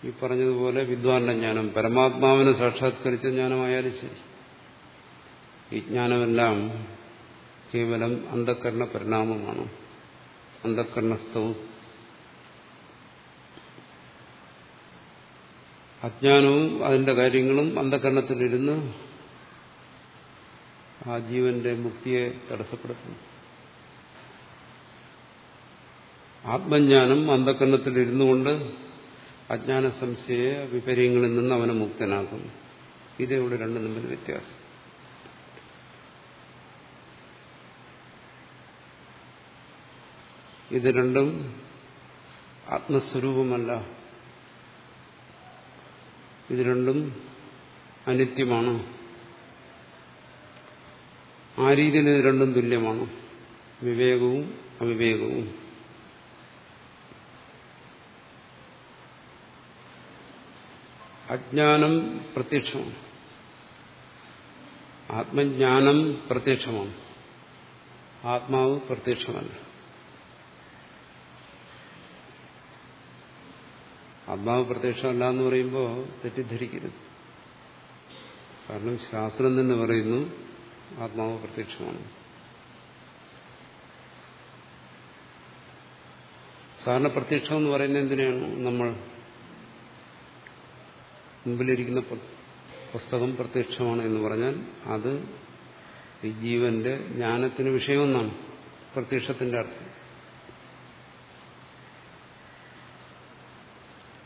ഈ പറഞ്ഞതുപോലെ വിദ്വാന്റെ ജ്ഞാനം പരമാത്മാവിനെ സാക്ഷാത്കരിച്ച ജ്ഞാനമായാലും ശരി. ഈ ജ്ഞാനമെല്ലാം കേവലം അന്ധക്കരണ പരിണാമമാണ്. അന്ധക്കരണസ്ഥവും അജ്ഞാനവും അതിന്റെ കാര്യങ്ങളും അന്ധകരണത്തിലിരുന്ന് ആ ജീവന്റെ മുക്തിയെ തടസ്സപ്പെടുത്തുന്നു. ആത്മജ്ഞാനം അന്ധകരണത്തിലിരുന്നു കൊണ്ട് അജ്ഞാന സംശയ വിപര്യങ്ങളിൽ നിന്ന് അവനെ മുക്തനാക്കും ഇതേ ഇവിടെ രണ്ടും തമ്മിൽ വ്യത്യാസം. ഇത് രണ്ടും ആത്മസ്വരൂപമല്ല. ഇത് രണ്ടും അനിത്യമാണ്. ആ രീതിയിൽ ഇത് രണ്ടും തുല്യമാണ്. വിവേകവും അവിവേകവും. അജ്ഞാനം പ്രത്യക്ഷമാണ്. ആത്മജ്ഞാനം പ്രത്യക്ഷമാണ്. ആത്മാവ് പ്രത്യക്ഷമല്ല. ആത്മാവ് പ്രത്യക്ഷമല്ല എന്ന് പറയുമ്പോൾ തെറ്റിദ്ധരിക്കരുത്. കാരണം ശാസ്ത്രം തന്നെ പറയുന്നു ആത്മാവ് പ്രത്യക്ഷമാണ്. സാധാരണ പ്രത്യക്ഷം എന്ന് പറയുന്നത് എന്തിനാണ് നമ്മൾ മുമ്പിലിരിക്കുന്ന പുസ്തകം പ്രത്യക്ഷമാണ് എന്ന് പറഞ്ഞാൽ അത് ഈ ജീവന്റെ ജ്ഞാനത്തിന് വിഷയമൊന്നാണ് പ്രത്യക്ഷത്തിന്റെ അർത്ഥം.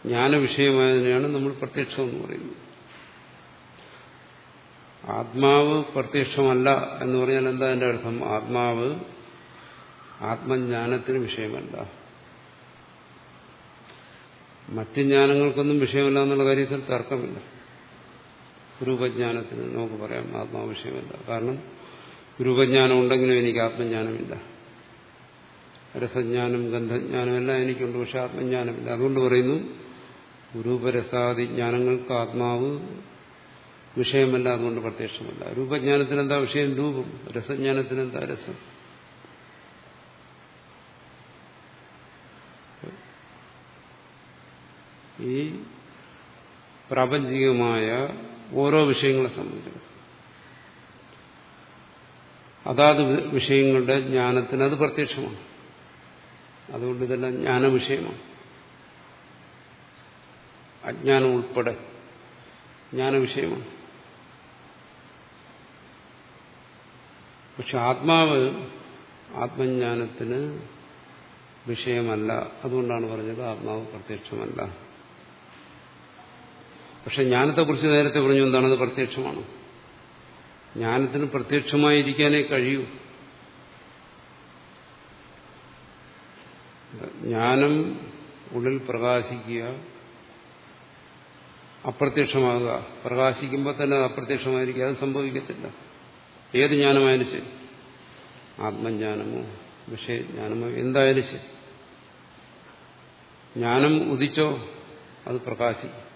ജ്ഞാനവിഷയമായതിനെയാണ് നമ്മൾ പ്രത്യക്ഷം എന്ന് പറയുന്നത്. ആത്മാവ് പ്രത്യക്ഷമല്ല എന്ന് പറഞ്ഞാൽ എന്താ എന്റെ അർത്ഥം? ആത്മാവ് ആത്മജ്ഞാനത്തിന് വിഷയമല്ല. മറ്റ് ജ്ഞാനങ്ങൾക്കൊന്നും വിഷയമല്ല എന്നുള്ള കാര്യത്തിൽ തർക്കമില്ല. രൂപജ്ഞാനത്തിന് നമുക്ക് പറയാം ആത്മാവ് വിഷയമല്ല. കാരണം രൂപജ്ഞാനം ഉണ്ടെങ്കിലും എനിക്ക് ആത്മജ്ഞാനമില്ല. രസജ്ഞാനം ഗന്ധജ്ഞാനം എല്ലാം എനിക്കുണ്ട് പക്ഷെ ആത്മജ്ഞാനമില്ല. അതുകൊണ്ട് പറയുന്നു രൂപരസാദി ജ്ഞാനങ്ങൾക്ക് ആത്മാവ് വിഷയമല്ല അതുകൊണ്ട് പ്രത്യക്ഷമല്ല. രൂപജ്ഞാനത്തിന് എന്താ വിഷയം? രൂപം. രസജ്ഞാനത്തിന് എന്താ രസം? ഈ പ്രാപഞ്ചികമായ ഓരോ വിഷയങ്ങളെ സംബന്ധിച്ചു അതാത് വിഷയങ്ങളുടെ ജ്ഞാനത്തിന് അത് പ്രത്യക്ഷമാണ്. അതുകൊണ്ട് ഇതെല്ലാം ജ്ഞാനവിഷയമാണ്. അജ്ഞാനം ഉൾപ്പെടെ ജ്ഞാനവിഷയമാണ് പക്ഷെ ആത്മാവ് ആത്മജ്ഞാനത്തിന് വിഷയമല്ല. അതുകൊണ്ടാണ് പറഞ്ഞത് ആത്മാവ് പ്രത്യക്ഷമല്ല. പക്ഷെ ജ്ഞാനത്തെക്കുറിച്ച് നേരത്തെ പറഞ്ഞു എന്താണത് പ്രത്യക്ഷമാണ്. ജ്ഞാനത്തിന് പ്രത്യക്ഷമായിരിക്കാനേ കഴിയൂ. ജ്ഞാനം ഉള്ളിൽ പ്രകാശിക്കുക അപ്രത്യക്ഷമാകുക. പ്രകാശിക്കുമ്പോൾ തന്നെ അത് അപ്രത്യക്ഷമായിരിക്കുക. അത് സംഭവിക്കത്തില്ല. ഏത് ജ്ഞാനമായാലും ശരി. ആത്മജ്ഞാനമോ വിഷയജ്ഞാനമോ എന്തായാലും ശരി. ജ്ഞാനം ഉദിച്ചോ അത് പ്രകാശിക്കും.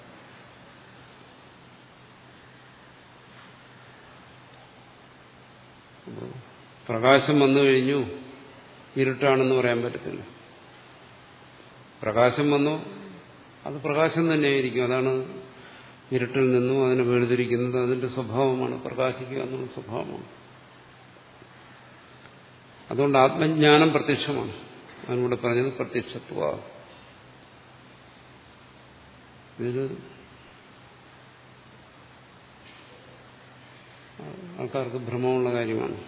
പ്രകാശം വന്നു കഴിഞ്ഞു ഇരുട്ടാണെന്ന് പറയാൻ പറ്റത്തില്ല. പ്രകാശം വന്നു അത് പ്രകാശം തന്നെയായിരിക്കും. അതാണ് ഇരുട്ടിൽ നിന്നും അതിനെ വേർതിരിക്കുന്നത് അതിന്റെ സ്വഭാവമാണ് പ്രകാശിക്കുക എന്നുള്ള സ്വഭാവമാണ്. അതുകൊണ്ട് ആത്മജ്ഞാനം പ്രത്യക്ഷമാണ്. അതിനൂടെ പറഞ്ഞത് പ്രത്യക്ഷത്വ. ഇതിന് ആൾക്കാർക്ക് ഭ്രമമുള്ള കാര്യമാണ്.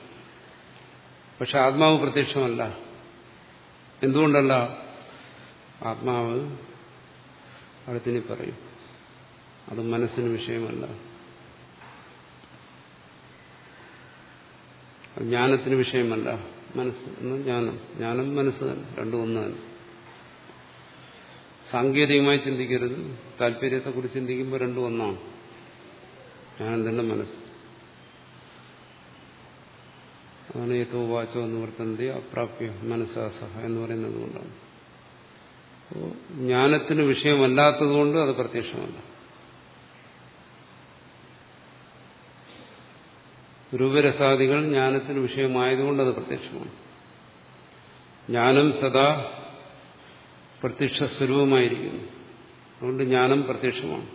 പക്ഷെ ആത്മാവ് പ്രത്യക്ഷമല്ല. എന്തുകൊണ്ടല്ല? ആത്മാവ് അടുത്തിനി പറയും. അത് മനസ്സിന് വിഷയമല്ല. ജ്ഞാനത്തിന് വിഷയമല്ല. മനസ്സ് ജ്ഞാനം. ജ്ഞാനം മനസ്സ് തന്നെ. രണ്ടും ഒന്ന് തന്നെ. സാങ്കേതികമായി ചിന്തിക്കരുത്. താല്പര്യത്തെക്കുറിച്ച് ചിന്തിക്കുമ്പോൾ രണ്ടും ഒന്നാണ്. ജ്ഞാനം തന്നെ മനസ്സ്. അതാണ് ഏറ്റവും വാച്ചോ എന്ന് വർത്തന്തി അപ്രാപ്യ മനസ്സാസഹ എന്ന് പറയുന്നത് കൊണ്ടാണ്. അപ്പോൾ ജ്ഞാനത്തിന് വിഷയമല്ലാത്തതുകൊണ്ട് അത് പ്രത്യക്ഷമല്ല. രൂപരസാദികൾ ജ്ഞാനത്തിന് വിഷയമായതുകൊണ്ട് അത് പ്രത്യക്ഷമാണ്. ജ്ഞാനം സദാ പ്രത്യക്ഷ സ്വരൂപമായിരിക്കുന്നു അതുകൊണ്ട് ജ്ഞാനം പ്രത്യക്ഷമാണ്.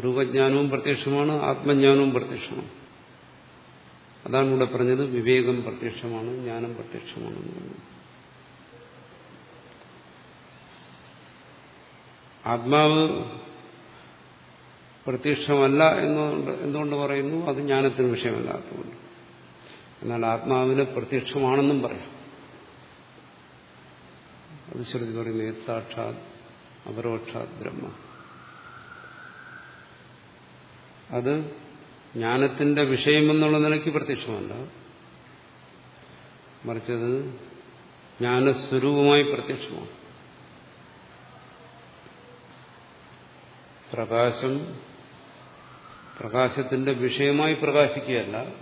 രൂപജ്ഞാനവും പ്രത്യക്ഷമാണ് ആത്മജ്ഞാനവും പ്രത്യക്ഷമാണ്. അതാണ് ഇവിടെ പറഞ്ഞത് വിവേകം പ്രത്യക്ഷമാണ് ജ്ഞാനം പ്രത്യക്ഷമാണെന്ന് പറഞ്ഞു ആത്മാവ് പ്രത്യക്ഷമല്ല എന്നുകൊണ്ട് എന്തുകൊണ്ട് പറയുന്നു? അത് ജ്ഞാനത്തിന് വിഷയമല്ലാത്തതുകൊണ്ട്. എന്നാൽ ആത്മാവിന് പ്രത്യക്ഷമാണെന്നും പറയാം. അത് ശ്രുതി പറയുന്നു ഏത് അപരോക്ഷാത് ബ്രഹ്മ. അത് ജ്ഞാനത്തിന്റെ വിഷയമെന്നുള്ള നിലയ്ക്ക് പ്രത്യക്ഷമല്ല. മറിച്ചത് ജ്ഞാനസ്വരൂപമായി പ്രത്യക്ഷമാണ്. പ്രകാശം പ്രകാശത്തിന്റെ വിഷയമായി പ്രകാശിക്കുകയല്ല.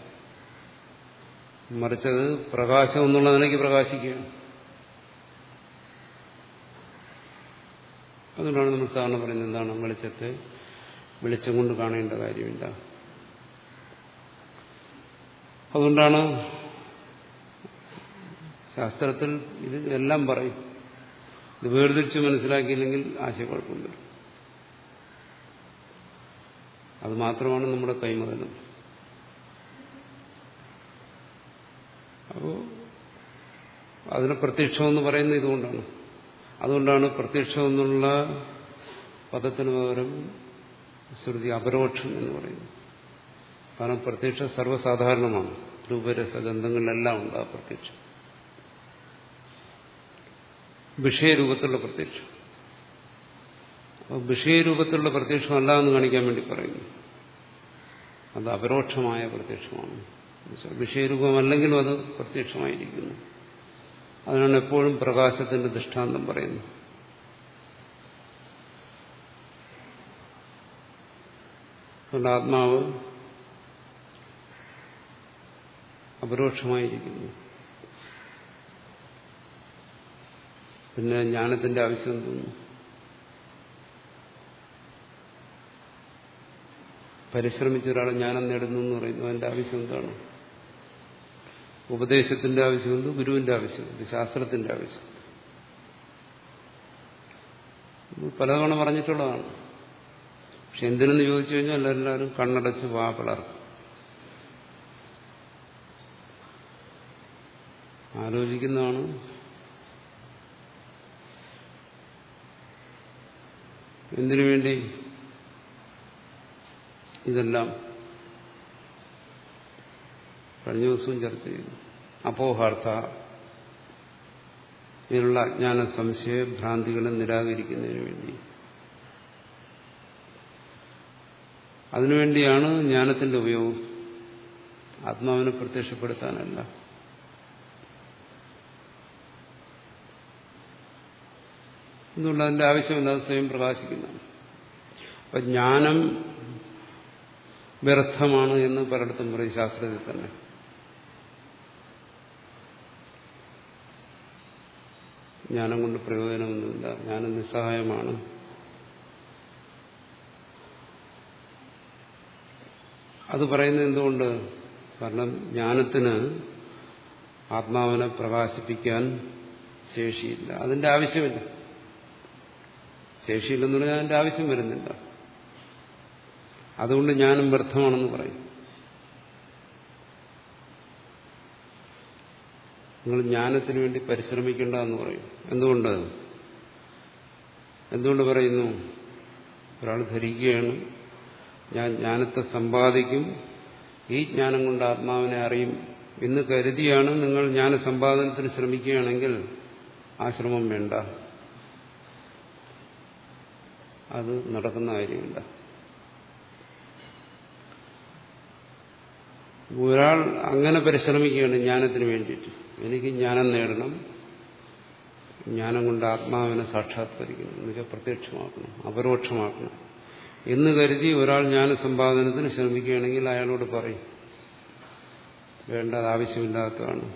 മറിച്ചത് പ്രകാശം എന്നുള്ള നിലയ്ക്ക് പ്രകാശിക്കുകയാണ്. അതുകൊണ്ടാണ് നമ്മൾ സാധാരണ പറയുന്നത് എന്താണ്? വെളിച്ചത്തെ വെളിച്ചം കൊണ്ട് കാണേണ്ട കാര്യമില്ല. അതുകൊണ്ടാണ് ശാസ്ത്രത്തിൽ ഇത് എല്ലാം പറയും. ഇത് വേർതിരിച്ച് മനസ്സിലാക്കിയില്ലെങ്കിൽ ആശയക്കുഴപ്പം വരും അത് മാത്രമാണ് നമ്മുടെ കൈമകനം അപ്പോൾ അതിന് പ്രത്യക്ഷമെന്ന് പറയുന്നത് ഇതുകൊണ്ടാണ്. അതുകൊണ്ടാണ് പ്രത്യക്ഷം എന്നുള്ള പദത്തിന് പകരം ശ്രുതി അപരോക്ഷം എന്ന് പറയുന്നത്. കാരണം പ്രത്യക്ഷം സർവസാധാരണമാണ്. രൂപരസഗന്ധങ്ങളിലെല്ലാം ഉണ്ട് ആ പ്രത്യക്ഷം. വിഷയരൂപത്തിലുള്ള പ്രത്യക്ഷം. വിഷയരൂപത്തിലുള്ള പ്രത്യക്ഷമല്ല എന്ന് കാണിക്കാൻ വേണ്ടി പറയുന്നു. അത് അപരോക്ഷമായ പ്രത്യക്ഷമാണ്. വിഷയരൂപമല്ലെങ്കിലും അത് പ്രത്യക്ഷമായിരിക്കുന്നു. അതിനാണ് എപ്പോഴും പ്രകാശത്തിന്റെ ദൃഷ്ടാന്തം പറയുന്നത്. അതുകൊണ്ട് ആത്മാവ് അപരോക്ഷമായിരിക്കുന്നു. പിന്നെ ജ്ഞാനത്തിന്റെ ആവശ്യം തോന്നുന്നു. പരിശ്രമിച്ച ഒരാൾ ജ്ഞാനം നേടുന്നു എന്ന് പറയുന്നു. അതിന്റെ ആവശ്യം എന്താണ് ഉപദേശത്തിന്റെ ആവശ്യമുണ്ട് ഗുരുവിന്റെ ആവശ്യമുണ്ട് ശാസ്ത്രത്തിന്റെ ആവശ്യം പലതവണ പറഞ്ഞിട്ടുള്ളതാണ്. പക്ഷെ എന്തിനെന്ന് ചോദിച്ചു കഴിഞ്ഞാൽ എല്ലാവരും കണ്ണടച്ച് വാ പിളർക്കും. ആലോചിക്കുന്നതാണ്. എന്തിനു വേണ്ടി? ഇതെല്ലാം കഴിഞ്ഞ ദിവസവും ചർച്ച ചെയ്തു. അപോഹാർത്ഥ ഇതിനുള്ള അജ്ഞാന സംശയ ഭ്രാന്തികളെ നിരാകരിക്കുന്നതിന് വേണ്ടി. അതിനുവേണ്ടിയാണ് ജ്ഞാനത്തിന്റെ ഉപയോഗം ആത്മാവിനെ പ്രത്യക്ഷപ്പെടുത്താനല്ല. എന്തുകൊണ്ട് അതിന്റെ ആവശ്യമില്ല സ്വയം പ്രകാശിക്കുന്നതാണ്. അപ്പൊ ജ്ഞാനം വ്യർത്ഥമാണ് എന്ന് പലയിടത്തും പറയും ശാസ്ത്രത്തിൽ തന്നെ. ജ്ഞാനം കൊണ്ട് പ്രയോജനമൊന്നുമില്ല. ജ്ഞാനം നിസ്സഹായമാണ്. അത് പറയുന്നത് എന്തുകൊണ്ട്? കാരണം ജ്ഞാനത്തിന് ആത്മാവിനെ പ്രകാശിപ്പിക്കാൻ ശേഷിയില്ല. അതിന്റെ ആവശ്യമില്ല. ശേഷിയില്ലെന്ന് പറഞ്ഞാൽ അതിന്റെ ആവശ്യം വരുന്നില്ല. അതുകൊണ്ട് ഞാനും വ്യർത്ഥമാണെന്ന് പറയും. നിങ്ങൾ ജ്ഞാനത്തിന് വേണ്ടി പരിശ്രമിക്കേണ്ട എന്ന് പറയും. എന്തുകൊണ്ട്? എന്തുകൊണ്ട് പറയുന്നു? ഒരാൾ ധരിക്കുകയാണ്. ഞാൻ ജ്ഞാനത്തെ സമ്പാദിക്കും. ഈ ജ്ഞാനം കൊണ്ട് ആത്മാവിനെ അറിയും എന്ന് കരുതിയാണ് നിങ്ങൾ ജ്ഞാന സമ്പാദനത്തിന് ശ്രമിക്കുകയാണെങ്കിൽ ആശ്രമം വേണ്ട. അത് നടക്കുന്ന കാര്യമില്ല. ഒരാൾ അങ്ങനെ പരിശ്രമിക്കുകയാണ് ജ്ഞാനത്തിന് വേണ്ടിയിട്ട്. എനിക്ക് ജ്ഞാനം നേടണം. ജ്ഞാനം കൊണ്ട് ആത്മാവിനെ സാക്ഷാത്കരിക്കണം. എന്നുവെച്ചാൽ പ്രത്യക്ഷമാക്കണം അപരോക്ഷമാക്കണം. എന്ന് കരുതി ഒരാൾ ജ്ഞാന സമ്പാദനത്തിന് ശ്രമിക്കുകയാണെങ്കിൽ അയാളോട് പറയും വേണ്ട ആവശ്യമില്ലാത്തതാണ്.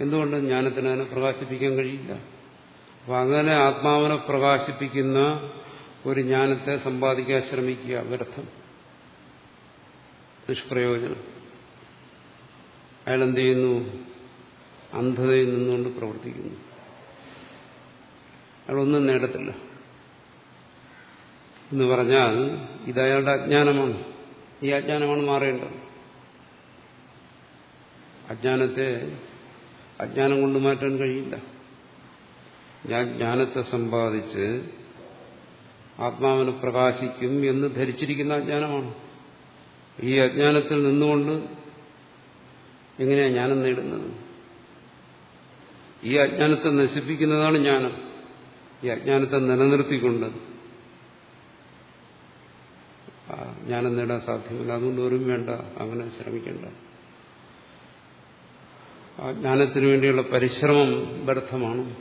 എന്തുകൊണ്ട് ജ്ഞാനത്തിന് അതിനെ പ്രകാശിപ്പിക്കാൻ കഴിയില്ല? അപ്പം അങ്ങനെ ആത്മാവിനെ പ്രകാശിപ്പിക്കുന്ന ഒരു ജ്ഞാനത്തെ സമ്പാദിക്കാൻ ശ്രമിക്കുക വ്യർത്ഥം നിഷ്പ്രയോജനം. അയാൾ എന്ത് ചെയ്യുന്നു അന്ധതയിൽ നിന്നുകൊണ്ട് പ്രവർത്തിക്കുന്നു. അയാളൊന്നും നേടത്തില്ല. എന്ന് പറഞ്ഞാൽ ഇത് അയാളുടെ അജ്ഞാനമാണ്. ഈ അജ്ഞാനമാണ് മാറേണ്ടത്. അജ്ഞാനത്തെ അജ്ഞാനം കൊണ്ട് മാറ്റാൻ കഴിയില്ല. ഞാൻ ജ്ഞാനത്തെ സമ്പാദിച്ച് ആത്മാവിന് പ്രകാശിക്കും എന്ന് ധരിച്ചിരിക്കുന്ന അജ്ഞാനമാണ്. ഈ അജ്ഞാനത്തിൽ നിന്നുകൊണ്ട് എങ്ങനെയാണ് ജ്ഞാനം നേടുന്നത്? ഈ അജ്ഞാനത്തെ നശിപ്പിക്കുന്നതാണ് ജ്ഞാനം. ഈ അജ്ഞാനത്തെ നിലനിർത്തിക്കൊണ്ട് ജ്ഞാനം നേടാൻ സാധ്യമല്ല. അതുകൊണ്ട് ഒരു വേണ്ട. അങ്ങനെ ശ്രമിക്കേണ്ട. ആ ജ്ഞാനത്തിന് വേണ്ടിയുള്ള പരിശ്രമം വ്യർത്ഥമാണ്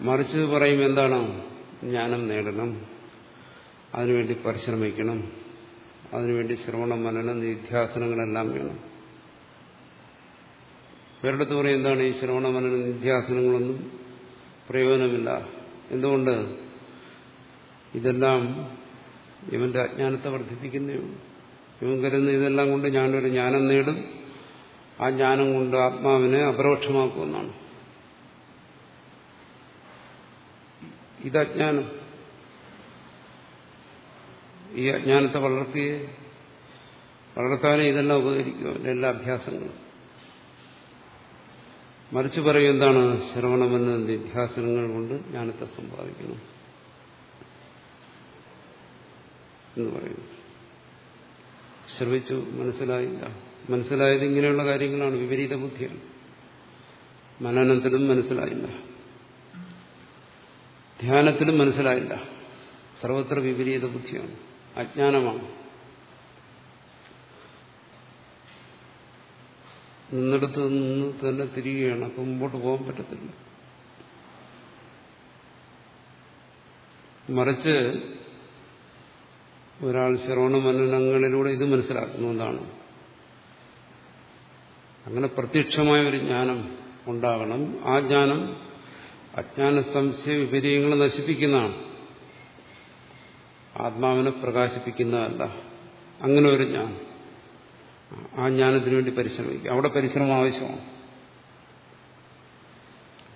മറിച്ച് പറയും എന്താണ്? ജ്ഞാനം നേടണം. അതിനുവേണ്ടി പരിശ്രമിക്കണം. അതിനുവേണ്ടി ശ്രവണം മനനം നിധ്യാസനങ്ങളെല്ലാം വേണം. വേറെടുത്ത് പറയും എന്താണ് ഈ ശ്രവണ മനന നിധ്യാസനങ്ങളൊന്നും പ്രയോജനമില്ല. എന്തുകൊണ്ട്? ഇതെല്ലാം ഇവന്റെ അജ്ഞാനത്തെ വർദ്ധിപ്പിക്കുന്നേ ഇവൻ കരുതുന്ന ഇതെല്ലാം കൊണ്ട് ഞാനൊരു ജ്ഞാനം നേടും. ആ ജ്ഞാനം കൊണ്ട് ആത്മാവിനെ അപരോക്ഷമാക്കുമെന്നാണ് ഇതജ്ഞാനം ഈ അജ്ഞാനത്തെ വളർത്തിയേ. വളർത്താനേ ഇതെല്ലാം ഉപകരിക്കും. എല്ലാ അഭ്യാസങ്ങളും മറിച്ച് പറയും എന്താണ് ശ്രവണമെന്ന നിധ്യാസനങ്ങൾ കൊണ്ട് ജ്ഞാനത്തെ സമ്പാദിക്കണം എന്ന് പറയുന്നു. ശ്രവിച്ചു മനസ്സിലായില്ല. മനസ്സിലായത് ഇങ്ങനെയുള്ള കാര്യങ്ങളാണ്. വിപരീത ബുദ്ധിയാണ്. മനനത്തിലും മനസ്സിലായില്ല. ധ്യാനത്തിലും മനസ്സിലായില്ല. സർവത്ര വിപരീത ബുദ്ധിയാണ്. അജ്ഞാനമാണ്. നിന്നിടത്ത് നിന്ന് തന്നെ തിരികെയാണ് അപ്പം മുമ്പോട്ട് പോകാൻ പറ്റത്തില്ല. മറിച്ച് ഒരാൾ ശ്രവണ മനനങ്ങളിലൂടെ ഇത് മനസ്സിലാക്കുന്നു എന്താണ് അങ്ങനെ പ്രത്യക്ഷമായ ഒരു ജ്ഞാനം ഉണ്ടാകണം. ആ ജ്ഞാനം അജ്ഞാന സംശയ വിപര്യങ്ങൾ നശിപ്പിക്കുന്നതാണ്. ആത്മാവിനെ പ്രകാശിപ്പിക്കുന്നതല്ല അങ്ങനെ ഒരു ജ്ഞാനം ആ ജ്ഞാനത്തിന് വേണ്ടി പരിശ്രമിക്കുക അവിടെ പരിശ്രമം ആവശ്യമാണ്.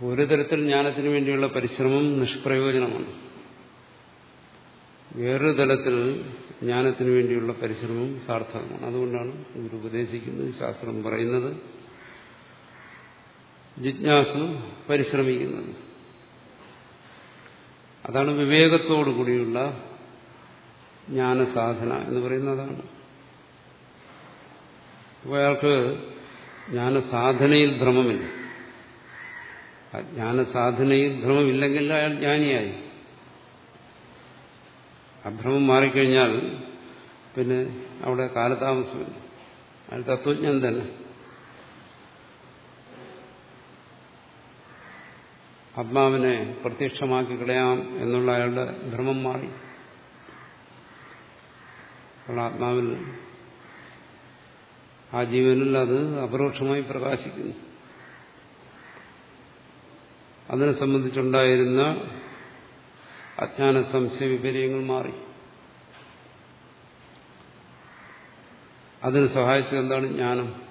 ഒരു തരത്തിൽ ജ്ഞാനത്തിന് വേണ്ടിയുള്ള പരിശ്രമം നിഷ്പ്രയോജനമാണ്. വേറൊരു തലത്തിൽ ജ്ഞാനത്തിന് വേണ്ടിയുള്ള പരിശ്രമം സാർത്ഥകമാണ്. അതുകൊണ്ടാണ് ഇവർ ഉപദേശിക്കുന്നത് ശാസ്ത്രം പറയുന്നത്. ജിജ്ഞാസു പരിശ്രമിക്കുന്നത്. അതാണ് വിവേകത്തോടു കൂടിയുള്ള ജ്ഞാനസാധന എന്ന് പറയുന്നതാണ്. അപ്പോൾ അയാൾക്ക് ജ്ഞാനസാധനയിൽ ഭ്രമമില്ല. അജ്ഞാനസാധനയിൽ ഭ്രമമില്ലെങ്കിൽ അയാൾ ജ്ഞാനിയായി. അഭ്രമം മാറിക്കഴിഞ്ഞാൽ പിന്നെ അവിടെ കാലതാമസമില്ല. അയാൾ തത്വജ്ഞൻ തന്നെ. ആത്മാവിനെ പ്രത്യക്ഷമാക്കി കളയാം എന്നുള്ള അയാളുടെ ഭ്രമം മാറി. അപ്പോൾ ആത്മാവിൽ ആ ജീവനിൽ അത് അപരോക്ഷമായി പ്രകാശിക്കുന്നു. അതിനെ സംബന്ധിച്ചുണ്ടായിരുന്ന അജ്ഞാന സംശയ വിപര്യങ്ങൾ മാറി. അതിന് സഹായിച്ചത് എന്താണ്? ജ്ഞാനം.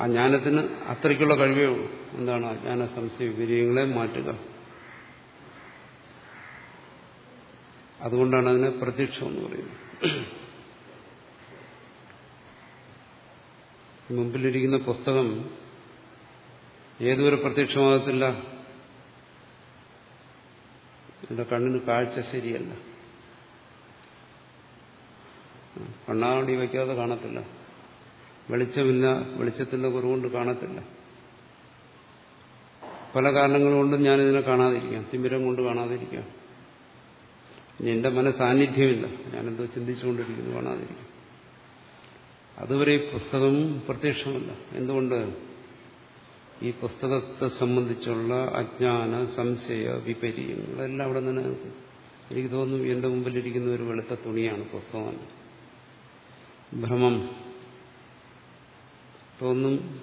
ആ ജ്ഞാനത്തിന് അത്രയ്ക്കുള്ള കഴിവേ ഉള്ളൂ. എന്താണ്? അജ്ഞാന സംശയ വിപര്യങ്ങളെ മാറ്റുക. അതുകൊണ്ടാണ് അതിനെ പ്രത്യക്ഷം എന്ന് പറയുന്നത്. മുമ്പിലിരിക്കുന്ന പുസ്തകം ഏതുവരെ പ്രത്യക്ഷമാകത്തില്ല? എന്റെ കണ്ണിന് കാഴ്ച ശരിയല്ല. കണ്ണാടി വയ്ക്കാതെ കാണത്തില്ല. വെളിച്ചമില്ല വെളിച്ചത്തിന്റെ കുറവുകൊണ്ട് കാണത്തില്ല. പല കാരണങ്ങൾ കൊണ്ടും ഞാനിതിനെ കാണാതിരിക്കാം. തിമിരം കൊണ്ട് കാണാതിരിക്കാം. ഇനി എന്റെ മനസ്സാന്നിധ്യമില്ല ഞാനെന്തോ ചിന്തിച്ചുകൊണ്ടിരിക്കുന്നു കാണാതിരിക്കും. അതുവരെ ഈ പുസ്തകം പ്രത്യക്ഷമല്ല. എന്തുകൊണ്ട്? ഈ പുസ്തകത്തെ സംബന്ധിച്ചുള്ള അജ്ഞാന സംശയ വിപര്യങ്ങളെല്ലാം അവിടെ നിന്ന് എനിക്ക് തോന്നുന്നു എന്റെ മുമ്പിലിരിക്കുന്ന ഒരു വെളുത്ത തുണിയാണ് പുസ്തകം. ഭ്രമം. തോന്നും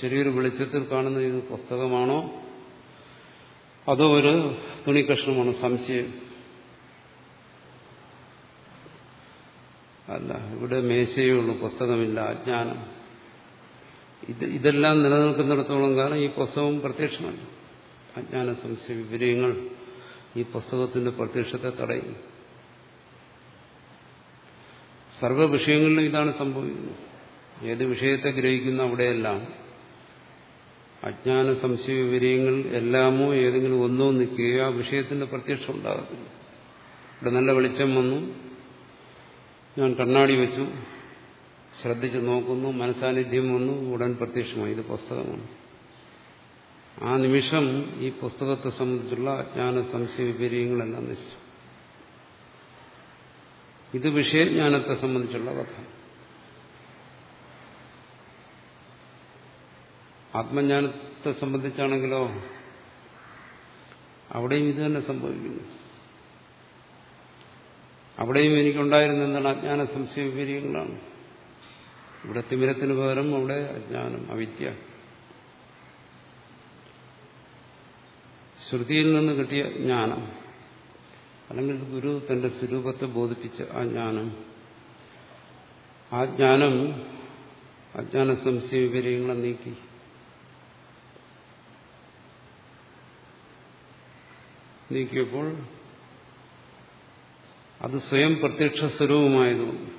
ചെറിയൊരു വെളിച്ചത്തിൽ കാണുന്ന ഇത് പുസ്തകമാണോ? അതോ ഒരു തുണിക്കഷ്ണമാണോ? സംശയം. അല്ല ഇവിടെ മേശയേ ഉള്ളൂ പുസ്തകമില്ല അജ്ഞാനം. ഇത് ഇതെല്ലാം നിലനിൽക്കുന്നിടത്തോളം കാലം ഈ പുസ്തകം പ്രത്യക്ഷമല്ല. അജ്ഞാന സംശയ വിപര്യങ്ങൾ ഈ പുസ്തകത്തിന്റെ പ്രത്യക്ഷത്തെ തടയും. സർവ വിഷയങ്ങളിലും ഇതാണ് സംഭവിക്കുന്നത്. ഏത് വിഷയത്തെ ഗ്രഹിക്കുന്ന അവിടെയെല്ലാം അജ്ഞാന സംശയ വിവരങ്ങൾ എല്ലാമോ ഏതെങ്കിലും ഒന്നോ നിൽക്കുകയോ ആ വിഷയത്തിന്റെ പ്രത്യക്ഷം ഉണ്ടാകത്തില്ല. ഇവിടെ നല്ല വെളിച്ചം വന്നു ഞാൻ കണ്ണാടി വെച്ചു. ശ്രദ്ധിച്ച് നോക്കുന്നു മനസാന്നിധ്യം വന്നു ഉടൻ പ്രത്യക്ഷമായി. ഇത് പുസ്തകമാണ്. ആ നിമിഷം ഈ പുസ്തകത്തെ സംബന്ധിച്ചുള്ള അജ്ഞാന സംശയ വിപര്യങ്ങളെല്ലാം നശിച്ചു. ഇത് വിഷയജ്ഞാനത്തെ സംബന്ധിച്ചുള്ള കഥ. ആത്മജ്ഞാനത്തെ സംബന്ധിച്ചാണെങ്കിലോ അവിടെയും ഇത് തന്നെ സംഭവിക്കുന്നു. അവിടെയും എനിക്കുണ്ടായിരുന്ന എന്താണ് അജ്ഞാന സംശയ വിപര്യങ്ങളാണ് ഇവിടെ തിമിരത്തിന് പകരം അവിടെ അജ്ഞാനം അവിദ്യ. ശ്രുതിയിൽ നിന്ന് കിട്ടിയ ജ്ഞാനം അല്ലെങ്കിൽ ഗുരു തന്റെ സ്വരൂപത്തെ ബോധിപ്പിച്ച ആ ജ്ഞാനം ആ ജ്ഞാനം അജ്ഞാന സംശയ വിപര്യങ്ങളെ നീക്കി. നീക്കിയപ്പോൾ അത് സ്വയം പ്രത്യക്ഷ സ്വരൂപമായതുകൊണ്ട്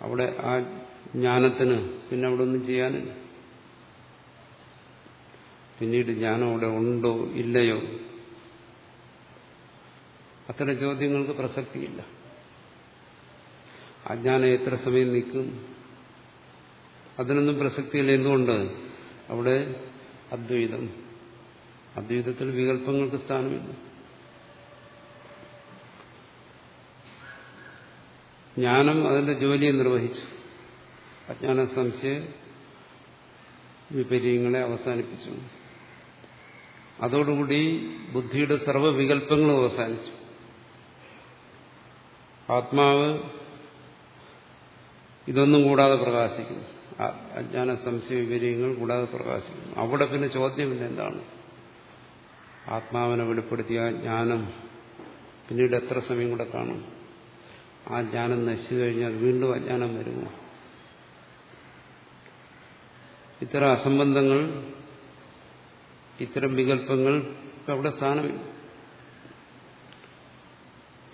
അവിടെ ആ ജ്ഞാനത്തിന് പിന്നെ അവിടെ ഒന്നും ചെയ്യാനില്ല. പിന്നീട് ജ്ഞാനം അവിടെ ഉണ്ടോ ഇല്ലയോ? അത്തരം ചോദ്യങ്ങൾക്ക് പ്രസക്തിയില്ല. അജ്ഞാനം എത്ര സമയം നിൽക്കും? അതിനൊന്നും പ്രസക്തിയില്ല. എന്തുകൊണ്ട്? അവിടെ അദ്വൈതം. അദ്വൈതത്തിൽ വികല്പങ്ങൾക്ക് സ്ഥാനമില്ല. ജ്ഞാനം അതിന്റെ ജോലിയെ നിർവഹിച്ചു. അജ്ഞാന സംശയ വിപര്യങ്ങളെ അവസാനിപ്പിച്ചു. അതോടുകൂടി ബുദ്ധിയുടെ സർവവികല്പങ്ങളും അവസാനിച്ചു. ആത്മാവ് ഇതൊന്നും കൂടാതെ പ്രകാശിക്കുന്നു. അജ്ഞാന സംശയ വിപര്യങ്ങൾ കൂടാതെ പ്രകാശിക്കുന്നു. അവിടെ പിന്നെ ചോദ്യമില്ല എന്താണ്? ആത്മാവിനെ വെളിപ്പെടുത്തിയ ജ്ഞാനം പിന്നീട് എത്ര സമയം കൂടെ കാണും? ആ ജ്ഞാനം നശിച്ചു കഴിഞ്ഞാൽ വീണ്ടും അജ്ഞാനം വരുമോ? ഇത്തരം അസംബന്ധങ്ങൾ ഇത്തരം വികല്പങ്ങൾ അവിടെ സ്ഥാനമില്ല.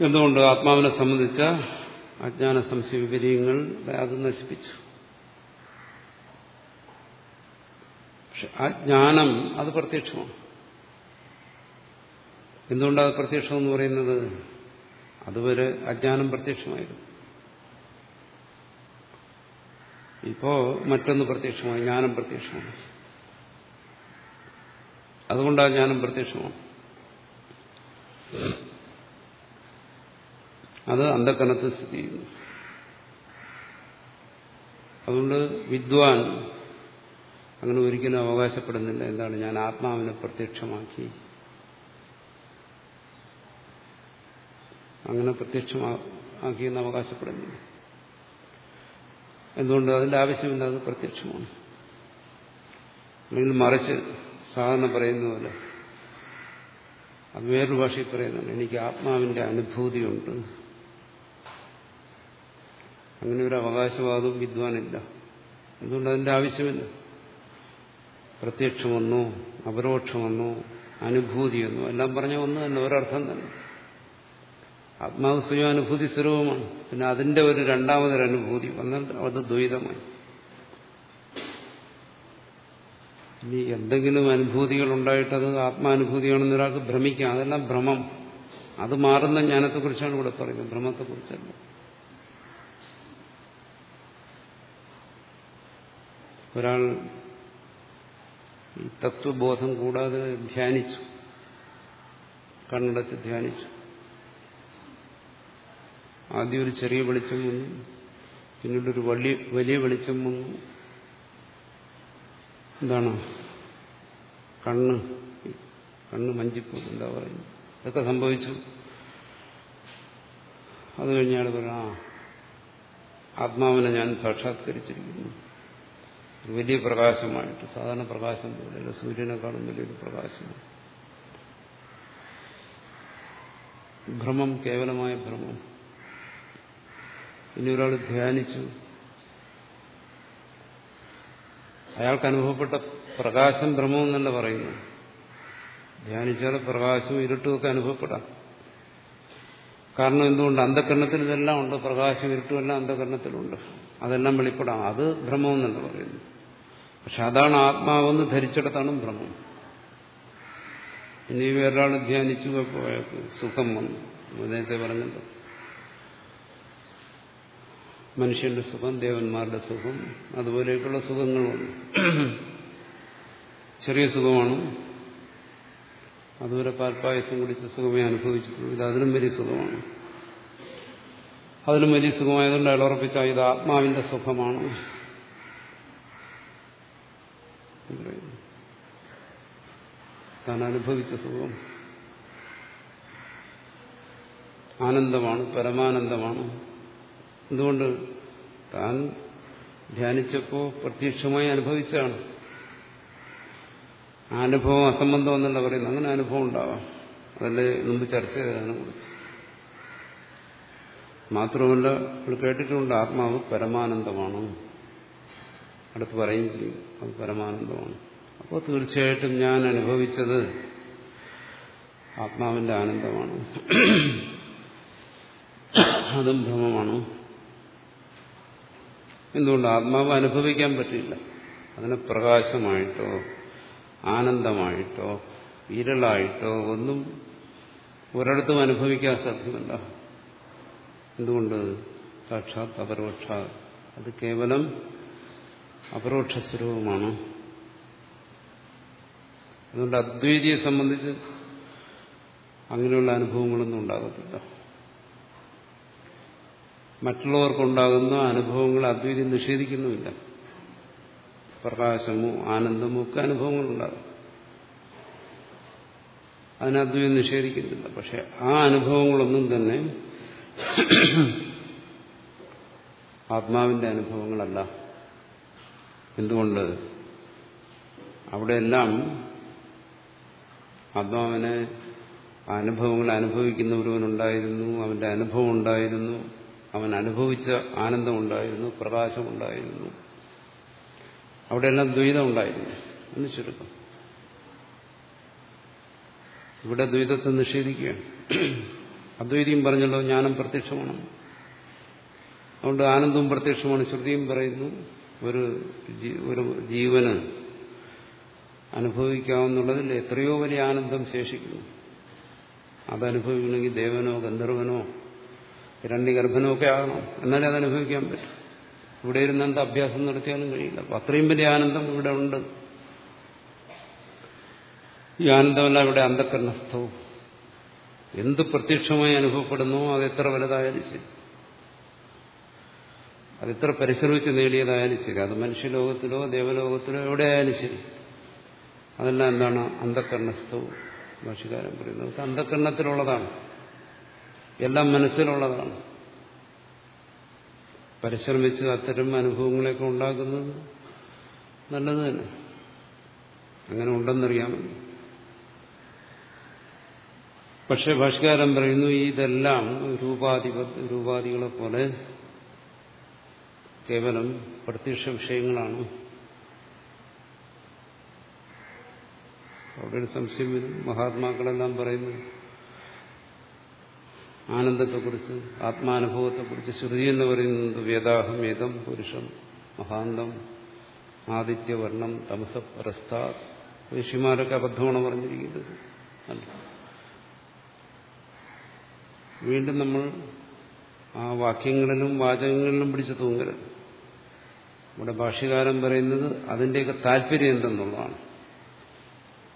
എന്തുകൊണ്ട് ആത്മാവിനെ സംബന്ധിച്ച അജ്ഞാന സംശയ വിപര്യങ്ങളുടെ അത് നശിപ്പിച്ചു? പക്ഷെ ആ ജ്ഞാനം അത് പ്രത്യക്ഷമാണ്. എന്തുകൊണ്ടാണ് പ്രത്യക്ഷം എന്ന് പറയുന്നത്? അതുവരെ അജ്ഞാനം പ്രത്യക്ഷമായിരുന്നു. ഇപ്പോ മറ്റൊന്ന് പ്രത്യക്ഷമായി ജ്ഞാനം പ്രത്യക്ഷമാണ്. അതുകൊണ്ട് ആ ജ്ഞാനം പ്രത്യക്ഷമാണ്. അത് അന്ധക്കരണത്തിൽ സ്ഥിതി ചെയ്യുന്നു. അതുകൊണ്ട് വിദ്വാൻ അങ്ങനെ ഒരിക്കലും അവകാശപ്പെടുന്നില്ല. എന്താണ്? ഞാൻ ആത്മാവിനെ പ്രത്യക്ഷമാക്കി അങ്ങനെ പ്രത്യക്ഷമാക്കിയെന്ന് അവകാശപ്പെടുന്നില്ല. എന്തുകൊണ്ട് അതിന്റെ ആവശ്യമില്ല അത് പ്രത്യക്ഷമാണ്. അല്ലെങ്കിൽ മറിച്ച് സാധാരണ പറയുന്ന പോലെ അത് വേറൊരു ഭാഷയിൽ പറയുന്നുണ്ട് എനിക്ക് ആത്മാവിന്റെ അനുഭൂതിയുണ്ട്. അങ്ങനെ ഒരു അവകാശവാദവും വിദ്വാനില്ല. എന്തുകൊണ്ട് അതിന്റെ ആവശ്യമില്ല? പ്രത്യക്ഷമെന്നോ അപരോക്ഷമെന്നോ അനുഭൂതിയെന്നോ എല്ലാം പറഞ്ഞ ഒന്ന് തന്നെ ഒരർത്ഥം തന്നെ. ആത്മാവ് സ്വയം അനുഭൂതി സ്വരൂപമാണ് പിന്നെ അതിന്റെ ഒരു രണ്ടാമതൊരു അനുഭൂതി. വന്നാൽ അത് ദ്വൈതമായി. ഇനി എന്തെങ്കിലും അനുഭൂതികൾ ഉണ്ടായിട്ടത് ആത്മാനുഭൂതിയാണെന്ന് ഒരാൾക്ക് ഭ്രമിക്കാം. അതെല്ലാം ഭ്രമം. അത് മാറുന്ന ജ്ഞാനത്തെക്കുറിച്ചാണ് ഇവിടെ പറയുന്നത്. ഭ്രമത്തെക്കുറിച്ചല്ല. ഒരാൾ തത്വബോധം കൂടാതെ ധ്യാനിച്ചു. കണ്ണടച്ച് ധ്യാനിച്ചു. ആദ്യം ഒരു ചെറിയ വെളിച്ചം വന്നു. പിന്നീട് ഒരു വലിയ വലിയ വെളിച്ചം വന്നു. എന്താണ്? കണ്ണ്. കണ്ണ് മഞ്ചിപ്പ് എന്താ പറയുന്നത്? ഇതൊക്കെ സംഭവിച്ചു. അത് കഴിഞ്ഞാൽ പറയാം ആ ആത്മാവിനെ ഞാൻ സാക്ഷാത്കരിച്ചിരിക്കുന്നു. വലിയ പ്രകാശമായിട്ട് സാധാരണ പ്രകാശം പോലെയല്ല സൂര്യനെക്കാളും വലിയൊരു പ്രകാശമാണ്. ഭ്രമം കേവലമായ ഭ്രമം. ഇനി ഒരാൾ ധ്യാനിച്ചു. അയാൾക്ക് അനുഭവപ്പെട്ട പ്രകാശം ഭ്രമം എന്നല്ല പറയുന്നു ധ്യാനിച്ചാൽ പ്രകാശവും ഇരുട്ടുമൊക്കെ അനുഭവപ്പെടാം. കാരണം എന്തുകൊണ്ട്? അന്ധകരണത്തിൽ ഇതെല്ലാം ഉണ്ട്. പ്രകാശം ഇരുട്ടുമെല്ലാം അന്ധകരണത്തിലുണ്ട്. അതെല്ലാം വെളിപ്പെടാം. അത് ഭ്രമം എന്നല്ല പറയുന്നു പക്ഷെ അതാണ് ആത്മാവെന്ന് ധരിച്ചിടത്താണ് ഭ്രമം ഇനി വേറൊരാൾ ധ്യാനിച്ചു അയാൾക്ക് സുഖം വന്നു. നേരത്തെ പറഞ്ഞല്ലോ. മനുഷ്യന്റെ സുഖം ദേവന്മാരുടെ സുഖം അതുപോലെയൊക്കെയുള്ള സുഖങ്ങളുണ്ട് ചെറിയ സുഖമാണ്. അതുവരെ പാൽപ്പായസം കുടിച്ച സുഖമേ അനുഭവിച്ചിട്ടുള്ളൂ. ഇത് അതിലും വലിയ സുഖമാണ്. അതിലും വലിയ സുഖമായതുകൊണ്ട് അയാൾ ഉറപ്പിച്ച ഇത് ആത്മാവിന്റെ സുഖമാണ്. താൻ അനുഭവിച്ച സുഖം. ആനന്ദമാണ് പരമാനന്ദമാണ്. എന്തുകൊണ്ട് താൻ ധ്യാനിച്ചപ്പോൾ പ്രത്യക്ഷമായി അനുഭവിച്ചാണ് ആ അനുഭവം അസംബന്ധം എന്നല്ല പറയുന്നത്. അങ്ങനെ അനുഭവം ഉണ്ടാവാം. അതല്ലേ മുമ്പ് ചർച്ച ചെയ്തതിനെ കുറിച്ച്. മാത്രമല്ല നമ്മൾ കേട്ടിട്ടുണ്ട് ആത്മാവ് പരമാനന്ദമാണ്. അടുത്ത് പറയുകയും ചെയ്യും അത് പരമാനന്ദമാണ്. അപ്പോൾ തീർച്ചയായിട്ടും ഞാൻ അനുഭവിച്ചത് ആത്മാവിന്റെ ആനന്ദമാണ്. അതും ഭ്രമമാണ് എന്തുകൊണ്ട് ആത്മാവ് അനുഭവിക്കാൻ പറ്റില്ല അതിന് പ്രകാശമായിട്ടോ ആനന്ദമായിട്ടോ ഇരളായിട്ടോ ഒന്നും ഒരിടത്തും അനുഭവിക്കാൻ സാധ്യമല്ല. എന്തുകൊണ്ട്? സാക്ഷാത് അപരോക്ഷ. അത് കേവലം അപരോക്ഷ സ്വരൂപമാണ്. അതുകൊണ്ട് അദ്വൈതിയെ സംബന്ധിച്ച് അങ്ങനെയുള്ള അനുഭവങ്ങളൊന്നും ഉണ്ടാകത്തില്ല. മറ്റുള്ളവർക്കുണ്ടാകുന്ന അനുഭവങ്ങൾ അദ്വൈതി നിഷേധിക്കുന്നുമില്ല. പ്രകാശമോ ആനന്ദമോ ഒക്കെ അനുഭവങ്ങളുണ്ടാകും. അതിന് അദ്വൈതം നിഷേധിക്കുന്നില്ല. പക്ഷെ ആ അനുഭവങ്ങളൊന്നും തന്നെ ആത്മാവിന്റെ അനുഭവങ്ങളല്ല. എന്തുകൊണ്ട്? അവിടെയെല്ലാം ആത്മാവിനെ അനുഭവങ്ങൾ അനുഭവിക്കുന്ന ഒരുവനുണ്ടായിരുന്നു അവന്റെ അനുഭവം ഉണ്ടായിരുന്നു. അവൻ അനുഭവിച്ച ആനന്ദമുണ്ടായിരുന്നു പ്രകാശമുണ്ടായിരുന്നു. അവിടെയെല്ലാം ദ്വൈതം ഉണ്ടായിരുന്നു എന്ന് ചുരുക്കം. ഇവിടെ ദ്വൈതത്തെ നിഷേധിക്കുകയാണ്. അദ്വൈതിയും പറഞ്ഞല്ലോ ജ്ഞാനം പ്രത്യക്ഷമാണ്. അതുകൊണ്ട് ആനന്ദവും പ്രത്യക്ഷമാണ്. ശ്രുതിയും പറയുന്നു ഒരു ഒരു ജീവന് അനുഭവിക്കാവുന്നുള്ളതിൽ എത്രയോ വലിയ ആനന്ദം ശേഷിക്കുന്നു. അതനുഭവിക്കണമെങ്കിൽ ദേവനോ ഗന്ധർവനോ ഹിരണ്യഗർഭനോ ഗർഭനുമൊക്കെ ആകണം. എന്നാലേ അത് അനുഭവിക്കാൻ പറ്റും. ഇവിടെ ഇരുന്ന് എന്താ അഭ്യാസം നടത്തിയാലും കഴിയില്ല. അപ്പൊ അത്രയും വലിയ ആനന്ദം ഇവിടെ ഉണ്ട്. ഈ ആനന്ദമല്ല ഇവിടെ അന്ധക്കരണസ്ഥവും എന്ത് പ്രത്യക്ഷമായി അനുഭവപ്പെടുന്നു അത് എത്ര വലുതായാലും ശരി. അതെത്ര പരിശ്രമിച്ച് നേടിയതായാലും ശരി. അത് മനുഷ്യലോകത്തിലോ ദേവലോകത്തിലോ എവിടെയായാലും ശരി. അതെല്ലാം എന്താണ്? അന്ധക്കരണസ്ഥവും ഭാഷകാരൻ പറയുന്നത്. അന്ധക്കരണത്തിലുള്ളതാണ് എല്ലാം മനസ്സിലുള്ളതാണ്. പരിശ്രമിച്ച് അത്തരം അനുഭവങ്ങളെയൊക്കെ ഉണ്ടാക്കുന്നത് നല്ലത് തന്നെ. അങ്ങനെ ഉണ്ടെന്നറിയാം പക്ഷെ ഭാഷകാരൻ പറയുന്നു ഇതെല്ലാം രൂപാധിപ രൂപാധികളെ പോലെ കേവലം പ്രത്യക്ഷ വിഷയങ്ങളാണ്. അവിടെ ഒരു സംശയം വരും. മഹാത്മാക്കളെല്ലാം പറയുന്നു ആനന്ദത്തെക്കുറിച്ച് ആത്മാനുഭവത്തെക്കുറിച്ച് ശ്രുതി എന്ന് പറയുന്നത് വേദാഹം ഏതം പുരുഷം മഹാന്തം ആദിത്യവർണം തമസപ്രസ്ഥാ ഋഷിമാരൊക്കെ അബദ്ധമാണ് പറഞ്ഞിരിക്കുന്നത്. വീണ്ടും നമ്മൾ ആ വാക്യങ്ങളിലും വാചകങ്ങളിലും പിടിച്ചു തൂങ്ങരുത്. ഇവിടെ ഭാഷ്യകാരം പറയുന്നത് അതിന്റെയൊക്കെ താല്പര്യം എന്തെന്നുള്ളതാണ്.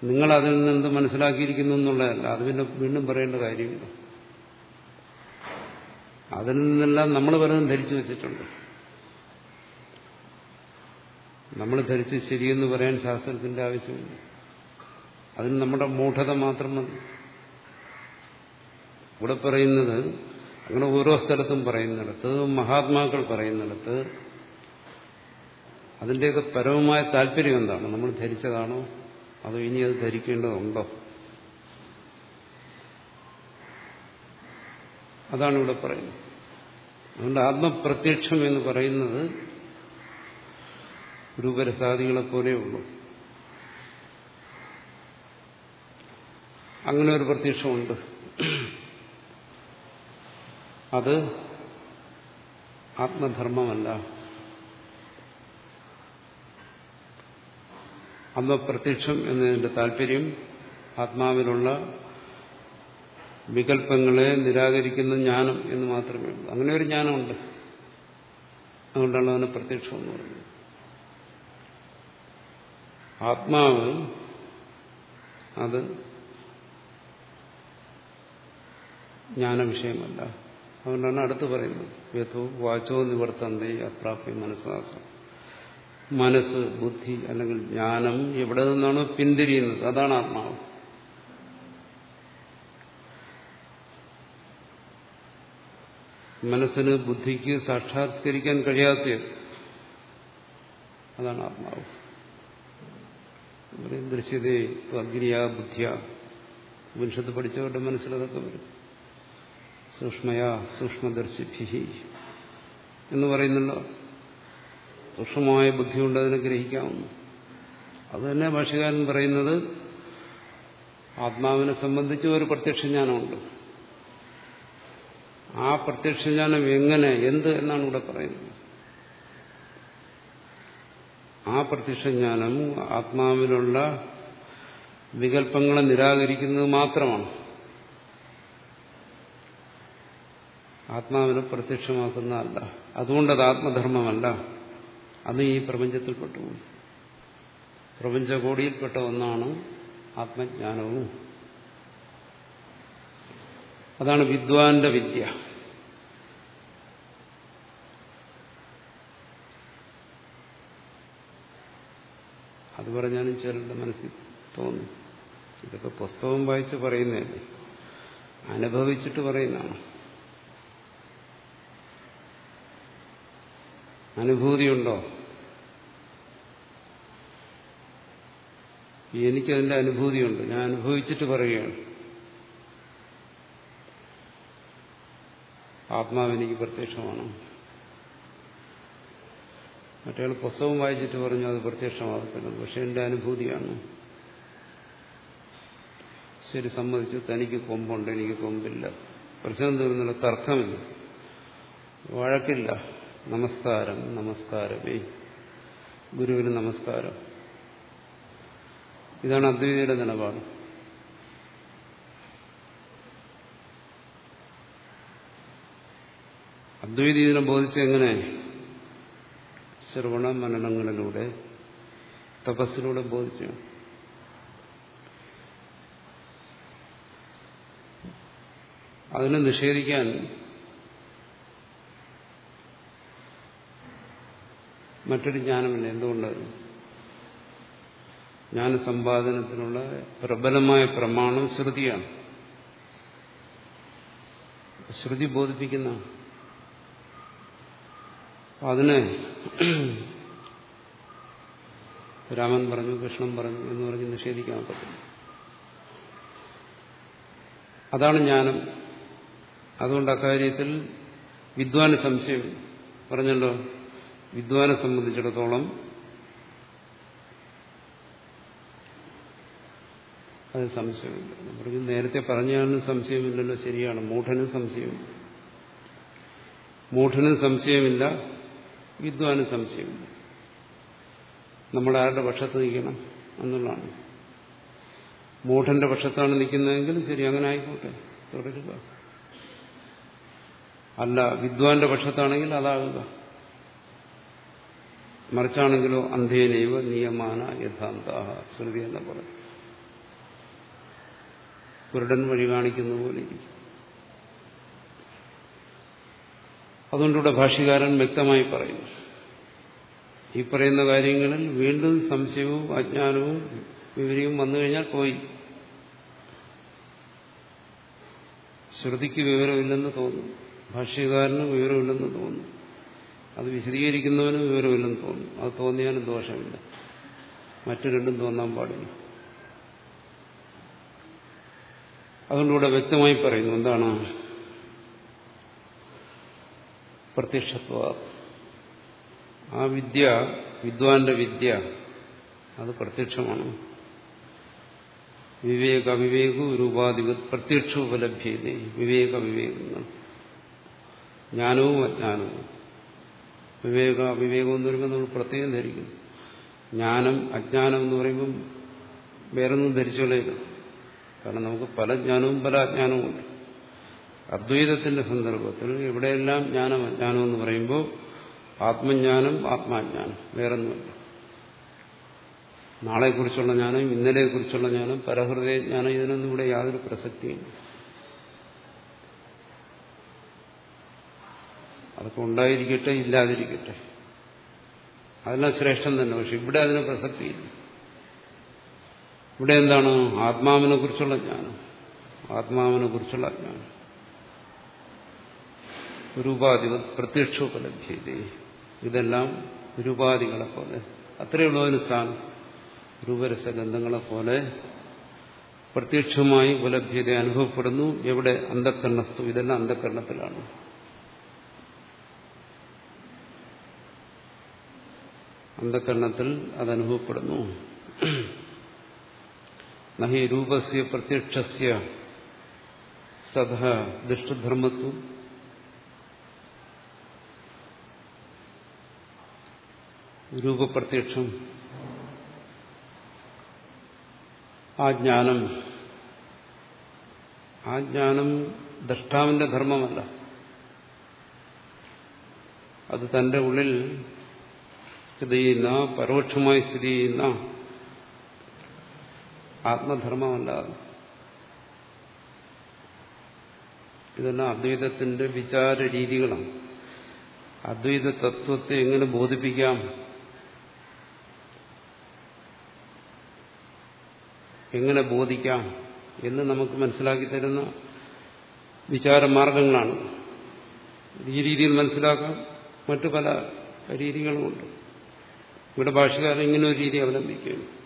നിങ്ങൾ അതിൽ നിന്ന് മനസ്സിലാക്കിയിരിക്കുന്നു എന്നുള്ളതല്ല. അത് പിന്നെ വീണ്ടും പറയേണ്ട കാര്യമില്ല. അതിൽ നിന്നെല്ലാം നമ്മൾ പലതും ധരിച്ചു വെച്ചിട്ടുണ്ട്. നമ്മൾ ധരിച്ച് ശരിയെന്ന് പറയാൻ ശാസ്ത്രത്തിന്റെ ആവശ്യമില്ല. അതിന് നമ്മുടെ മൂഢത മാത്രം മതി. ഇവിടെ പറയുന്നത് അങ്ങനെ ഓരോ സ്ഥലത്തും പറയുന്നിടത്ത് മഹാത്മാക്കൾ പറയുന്നിടത്ത് അതിന്റെയൊക്കെ പരമമായ താല്പര്യം എന്താണ്? നമ്മൾ ധരിച്ചതാണോ? അതോ ഇനി അത് ധരിക്കേണ്ടതുണ്ടോ? അതാണ് ഇവിടെ പറയുന്നത്. അതുകൊണ്ട് ആത്മപ്രത്യക്ഷം എന്ന് പറയുന്നത് രൂപരസാദികളെ പോലെയുള്ളൂ അങ്ങനെ ഒരു പ്രത്യക്ഷമുണ്ട്. അത് ആത്മധർമ്മമല്ല. ആത്മപ്രത്യക്ഷം എന്നതിന്റെ താല്പര്യം ആത്മാവിലുള്ള വികല്പങ്ങളെ നിരാകരിക്കുന്ന ജ്ഞാനം എന്ന് മാത്രമേ ഉള്ളൂ. അങ്ങനെ ഒരു ജ്ഞാനമുണ്ട്. അതുകൊണ്ടാണ് അതിന് പ്രത്യക്ഷം എന്ന് പറയുന്നത്. ആത്മാവ് അത് ജ്ഞാനവിഷയമല്ല. അതുകൊണ്ടാണ് അടുത്ത് പറയുന്നത്. യഥോ വാചോ നിവർത്തന്തി അപ്രാപ്യ മനസ്സാസം. മനസ്സ് ബുദ്ധി അല്ലെങ്കിൽ ജ്ഞാനം എവിടെ നിന്നാണോ പിന്തിരിയുന്നത്? അതാണ് ആത്മാവ്. മനസ്സിന് ബുദ്ധിക്ക് സാക്ഷാത്കരിക്കാൻ കഴിയാത്ത അതാണ് ആത്മാവ്. ദൃശ്യതേ അഗ്നിയ ബുദ്ധിയ. ഉപനിഷത്ത് പഠിച്ചവരുടെ മനസ്സിലതൊക്കെ വരും. സൂക്ഷ്മയാ സൂക്ഷ്മദർശിഭി എന്ന് പറയുന്നല്ലോ സൂക്ഷ്മമായ ബുദ്ധി കൊണ്ട് അതിനെ ഗ്രഹിക്കാവുന്നു. അതുതന്നെ ഭാഷകാരൻ പറയുന്നത് ആത്മാവിനെ സംബന്ധിച്ച് ഒരു പ്രത്യക്ഷജ്ഞാനമുണ്ട് ആ പ്രത്യക്ഷജ്ഞാനം എങ്ങനെ എന്ത് എന്നാണ് ഇവിടെ പറയുന്നത്. ആ പ്രത്യക്ഷജ്ഞാനം ആത്മാവിലുള്ള വികല്പങ്ങളെ നിരാകരിക്കുന്നത് മാത്രമാണ്. ആത്മാവിനെ പ്രത്യക്ഷമാക്കുന്നതല്ല. അതുകൊണ്ടത് ആത്മധർമ്മമല്ല. അത് ഈ പ്രപഞ്ചത്തിൽപ്പെട്ടു പ്രപഞ്ചകോടിയിൽപ്പെട്ട ഒന്നാണ് ആത്മജ്ഞാനവും. അതാണ് വിദ്വാന്റെ വിദ്യ. അത് പറഞ്ഞാലും ചിലരുടെ മനസ്സിൽ തോന്നും ഇതൊക്കെ പുസ്തകം വായിച്ച് പറയുന്നതല്ലേ? അനുഭവിച്ചിട്ട് പറയുന്നതാണ്. അനുഭൂതിയുണ്ടോ? എനിക്കതിന്റെ അനുഭൂതിയുണ്ട്. ഞാൻ അനുഭവിച്ചിട്ട് പറയുകയാണ്. ആത്മാവ് എനിക്ക് പ്രത്യക്ഷമാണ്. മറ്റേ പുസ്തകം വായിച്ചിട്ട് പറഞ്ഞു അത് പ്രത്യക്ഷമാകത്തില്ല പക്ഷെ എന്റെ അനുഭൂതിയാണ്. ശരി സമ്മതിച്ചു. തനിക്ക് കൊമ്പുണ്ട് എനിക്ക് കൊമ്പില്ല. പ്രശ്നം തീർന്നില്ല തർക്കമില്ല. വഴക്കില്ല. നമസ്കാരം നമസ്കാരമേ. ഗുരുവിന് നമസ്കാരം. ഇതാണ് അദ്വൈതയുടെ നിലപാട്. അദ്വൈതി ഇതിനെ ബോധിച്ചെങ്ങനെ ശ്രവണ മനനങ്ങളിലൂടെ തപസ്സിലൂടെ ബോധിച്ചു. അതിനെ നിഷേധിക്കാൻ മറ്റൊരു ജ്ഞാനമില്ല. എന്തുകൊണ്ട്? ജ്ഞാനസമ്പാദനത്തിനുള്ള പ്രബലമായ പ്രമാണം ശ്രുതിയാണ്. ശ്രുതി ബോധിപ്പിക്കുന്ന അതിനെ രാമൻ പറഞ്ഞു കൃഷ്ണൻ പറഞ്ഞു എന്ന് പറഞ്ഞ് നിഷേധിക്കാൻ പറ്റും അതാണ് ജ്ഞാനം. അതുകൊണ്ട് അക്കാര്യത്തിൽ വിദ്വാന് സംശയം. പറഞ്ഞല്ലോ വിദ്വാനെ സംബന്ധിച്ചിടത്തോളം അത് സംശയമില്ല. പറഞ്ഞു നേരത്തെ പറഞ്ഞാലും സംശയമില്ലല്ലോ ശരിയാണ്. മൂഢനും സംശയമില്ല. മൂഢനും സംശയമില്ല. വിദ്വാനും സംശയമില്ല നമ്മൾ ആരുടെ പക്ഷത്ത് നിൽക്കണം എന്നുള്ളതാണ്. മൂഢന്റെ പക്ഷത്താണ് നിൽക്കുന്നതെങ്കിൽ ശരി അങ്ങനെ ആയിക്കോട്ടെ. തുടരുക. അല്ല വിദ്വാന്റെ പക്ഷത്താണെങ്കിൽ അതാകുക. മറിച്ചാണെങ്കിലോ അന്ധേനൈവ നിയമാന യഥാന്ത ശ്രുതി എന്ന് പറയും കുരുടൻ വഴി കാണിക്കുന്ന പോലെ ഇരിക്കും. അതുകൊണ്ടിവിടെ ഭാഷ്യകാരൻ വ്യക്തമായി പറയുന്നു. ഈ പറയുന്ന കാര്യങ്ങളിൽ വീണ്ടും സംശയവും അജ്ഞാനവും വിവരവും വന്നു കഴിഞ്ഞാൽ പോയി. ശ്രുതിക്ക് വിവരമില്ലെന്ന് തോന്നുന്നു ഭാഷ്യകാരന് വിവരമില്ലെന്ന് തോന്നുന്നു അത് വിശദീകരിക്കുന്നവന് വിവരമില്ലെന്ന് തോന്നുന്നു അത് തോന്നിയാലും ദോഷമില്ല. മറ്റു രണ്ടും തോന്നാൻ പാടില്ല. അതുകൊണ്ടിവിടെ വ്യക്തമായി പറയുന്നു. എന്താണ്? പ്രത്യക്ഷത്വ. ആ വിദ്യ വിദ്വാന്റെ വിദ്യ അത് പ്രത്യക്ഷമാണ്. വിവേക വിവേകു രൂപാധിപത് പ്രത്യക്ഷ ഉപലഭ്യത വിവേക വിവേകങ്ങൾ ജ്ഞാനവും അജ്ഞാനവും. വിവേക വിവേകം എന്ന് പറയുമ്പോൾ നമ്മൾ പ്രത്യേകം ധരിക്കുന്നു. ജ്ഞാനം അജ്ഞാനം എന്ന് പറയുമ്പം വേറൊന്നും ധരിച്ചോളയില്ല കാരണം നമുക്ക് പല ജ്ഞാനവും പല അജ്ഞാനവും ഉണ്ട്. അദ്വൈതത്തിന്റെ സന്ദർഭത്തിൽ ഇവിടെയെല്ലാം ജ്ഞാനം അജ്ഞാനം എന്ന് പറയുമ്പോൾ ആത്മജ്ഞാനം ആത്മാജ്ഞാനം വേറൊന്നുമില്ല. നാളെക്കുറിച്ചുള്ള ജ്ഞാനം ഇന്നലെക്കുറിച്ചുള്ള ജ്ഞാനം പരഹൃദയ ജ്ഞാനം ഇതിനൊന്നും ഇവിടെ യാതൊരു പ്രസക്തിയില്ല. അതൊക്കെ ഉണ്ടായിരിക്കട്ടെ ഇല്ലാതിരിക്കട്ടെ. അതെല്ലാം ശ്രേഷ്ഠം തന്നെ പക്ഷെ ഇവിടെ അതിന് പ്രസക്തിയില്ല. ഇവിടെ എന്താണ്? ആത്മാവിനെ കുറിച്ചുള്ള ജ്ഞാനം ആത്മാവിനെ കുറിച്ചുള്ള ജ്ഞാനം രൂപാധിപ പ്രത്യക്ഷോപലഭ്യത ഇതെല്ലാം രൂപാധികളെ പോലെ. അത്രയുള്ള ഒരു സ്ഥാനം. രൂപരസഗന്ധങ്ങളെ പോലെ പ്രത്യക്ഷമായി ഉപലഭ്യത അനുഭവപ്പെടുന്നു. എവിടെ അന്ധക്കരണസ്തു ഇതെല്ലാം അന്ധക്കരണത്തിലാണ് അന്ധക്കരണത്തിൽ അതനുഭവപ്പെടുന്നു നഹി രൂപസ്യ പ്രത്യക്ഷസ്യ സദ ദുഷ്ടധർമ്മത്വം രൂപപ്രത്യക്ഷം. ആ ജ്ഞാനം. ആ ജ്ഞാനം ദ്രഷ്ടാവിന്റെ ധർമ്മമല്ല. അത് തന്റെ ഉള്ളിൽ സ്ഥിതി ചെയ്യുന്ന പരോക്ഷമായി സ്ഥിതി ചെയ്യുന്ന ആത്മധർമ്മമല്ല. ഇതെല്ലാം അദ്വൈതത്തിന്റെ വിചാര രീതികളാണ് അദ്വൈത തത്വത്തെ എങ്ങനെ ബോധിപ്പിക്കാം? എങ്ങനെ ബോധിക്കാം എന്ന് നമുക്ക് മനസ്സിലാക്കി തരുന്ന വിചാരമാർഗങ്ങളാണ്. ഈ രീതിയിൽ മനസ്സിലാക്കാം മറ്റു പല രീതികളുമുണ്ട്. ഇവിടെ ഭാഷകാരൻ ഇങ്ങനെ ഒരു രീതി അവലംബിക്കുകയാണ്.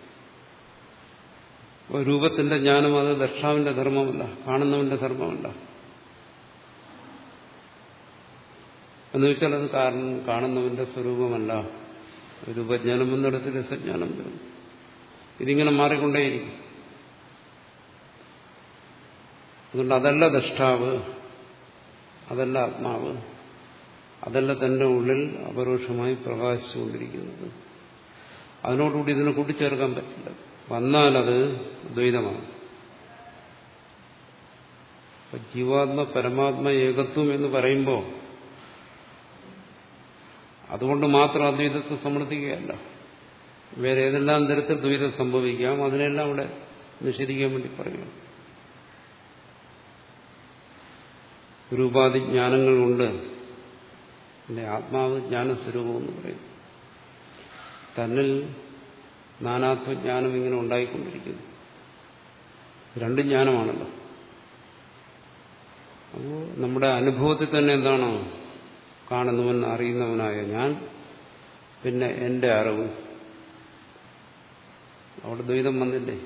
രൂപത്തിന്റെ ജ്ഞാനം അത് ദർശാവിന്റെ ധർമ്മമല്ല കാണുന്നവന്റെ ധർമ്മമല്ല. എന്ന് വെച്ചാൽ അത് കാരണം കാണുന്നവന്റെ സ്വരൂപമല്ല. രൂപജ്ഞാനം എന്നിടത്ത് രസജ്ഞാനം വരും. ഇതിങ്ങനെ മാറിക്കൊണ്ടേയിരിക്കും. അതുകൊണ്ട് അതല്ല ദഷ്ടാവ് അതല്ല ആത്മാവ് അതല്ല തന്റെ ഉള്ളിൽ അപരോക്ഷമായി പ്രകാശിച്ചുകൊണ്ടിരിക്കുന്നത്. അതിനോടുകൂടി ഇതിനെ കൂട്ടിച്ചേർക്കാൻ പറ്റില്ല. വന്നാൽ അത് ദ്വൈതമാണ് ജീവാത്മ പരമാത്മ ഏകത്വം എന്ന് പറയുമ്പോൾ അതുകൊണ്ട് മാത്രം അദ്വൈതത്തെ സമ്മർദ്ദിക്കുകയല്ല വേറെ ഏതെല്ലാം തരത്തിൽ ദ്വൈതം സംഭവിക്കാം അതിനെല്ലാം അവിടെ നിഷേധിക്കാൻ വേണ്ടി പറയുകയാണ് രൂപാതി ജ്ഞാനങ്ങളുണ്ട്. പിന്നെ ആത്മാവ് ജ്ഞാനസ്വരൂപം എന്ന് പറയും. തന്നിൽ നാനാത്വജ്ഞാനം ഇങ്ങനെ ഉണ്ടായിക്കൊണ്ടിരിക്കുന്നു. രണ്ട് ജ്ഞാനമാണല്ലോ. അപ്പോൾ നമ്മുടെ അനുഭവത്തിൽ തന്നെ എന്താണോ? കാണുന്നവൻ അറിയുന്നവനായ ഞാൻ പിന്നെ എന്റെ അറിവ്. അവിടെ ദ്വൈതം വന്നില്ലേ?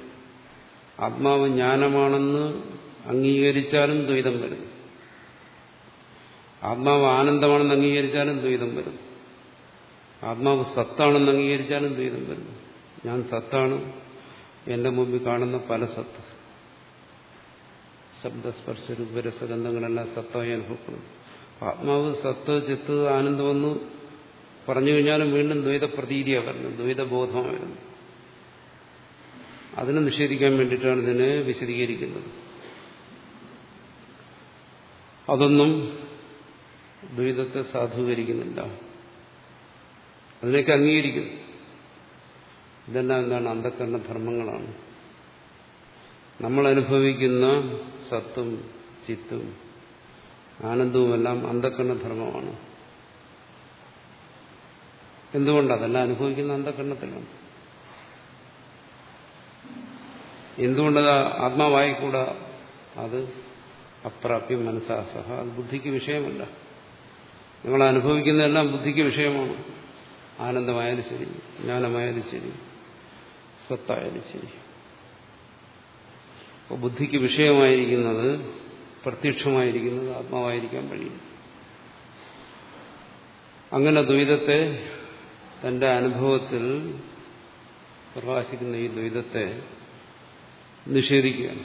ആത്മാവ് ജ്ഞാനമാണെന്ന് അംഗീകരിച്ചാലും ദ്വൈതം വരുന്നു. ആത്മാവ് ആനന്ദമാണെന്ന് അംഗീകരിച്ചാലും ദ്വൈതം വരും. ആത്മാവ് സത്താണെന്ന് അംഗീകരിച്ചാലും ദ്വൈതം വരും. ഞാൻ സത്താണ്. എന്റെ മുമ്പിൽ കാണുന്ന പല സത്ത്. ശബ്ദസ്പർശ രൂപരസഗന്ധങ്ങളെല്ലാം സത്തായി അനുഭവപ്പെടുന്നു ആത്മാവ് സത്ത് ചിത്ത് ആനന്ദമെന്ന് പറഞ്ഞു കഴിഞ്ഞാലും വീണ്ടും ദ്വൈത പ്രതീതിയാണ് വരുന്നത്. ദ്വൈതബോധമാണ് അതിനെ നിഷേധിക്കാൻ വേണ്ടിയിട്ടാണ് ഇതിനെ വിശദീകരിക്കുന്നത്. അതൊന്നും ദ്വൈതത്തെ സാധൂകരിക്കുന്നില്ല. അതിനൊക്കെ അംഗീകരിക്കുന്നു. ഇതെല്ലാം എന്താണ്? അന്ധക്കരണ ധർമ്മങ്ങളാണ്. നമ്മൾ അനുഭവിക്കുന്ന സത്തും ചിത്തും ആനന്ദവുമെല്ലാം അന്ധക്കരണ ധർമ്മമാണ്. എന്തുകൊണ്ട്? അതെല്ലാം അനുഭവിക്കുന്ന അന്ധക്കരണത്തിലാണ് എന്തുകൊണ്ടത് ആത്മാവായിക്കൂടാ? അത് അപ്രാപ്യം മനസ്സാസഹ അത് ബുദ്ധിക്ക് വിഷയമല്ല. നിങ്ങൾ അനുഭവിക്കുന്നതെല്ലാം ബുദ്ധിക്ക് വിഷയമാണ്. ആനന്ദമായാലും ശരി ജ്ഞാനമായാലും ശരി സത്തായാലും ശരി. അപ്പോൾ ബുദ്ധിക്ക് വിഷയമായിരിക്കുന്നത് പ്രത്യക്ഷമായിരിക്കുന്നത് ആത്മാവായിരിക്കാൻ കഴിയും അങ്ങനെ ദ്വൈതത്തെ തന്റെ അനുഭവത്തിൽ പ്രകാശിക്കുന്ന ഈ ദ്വൈതത്തെ നിഷേധിക്കുകയാണ്.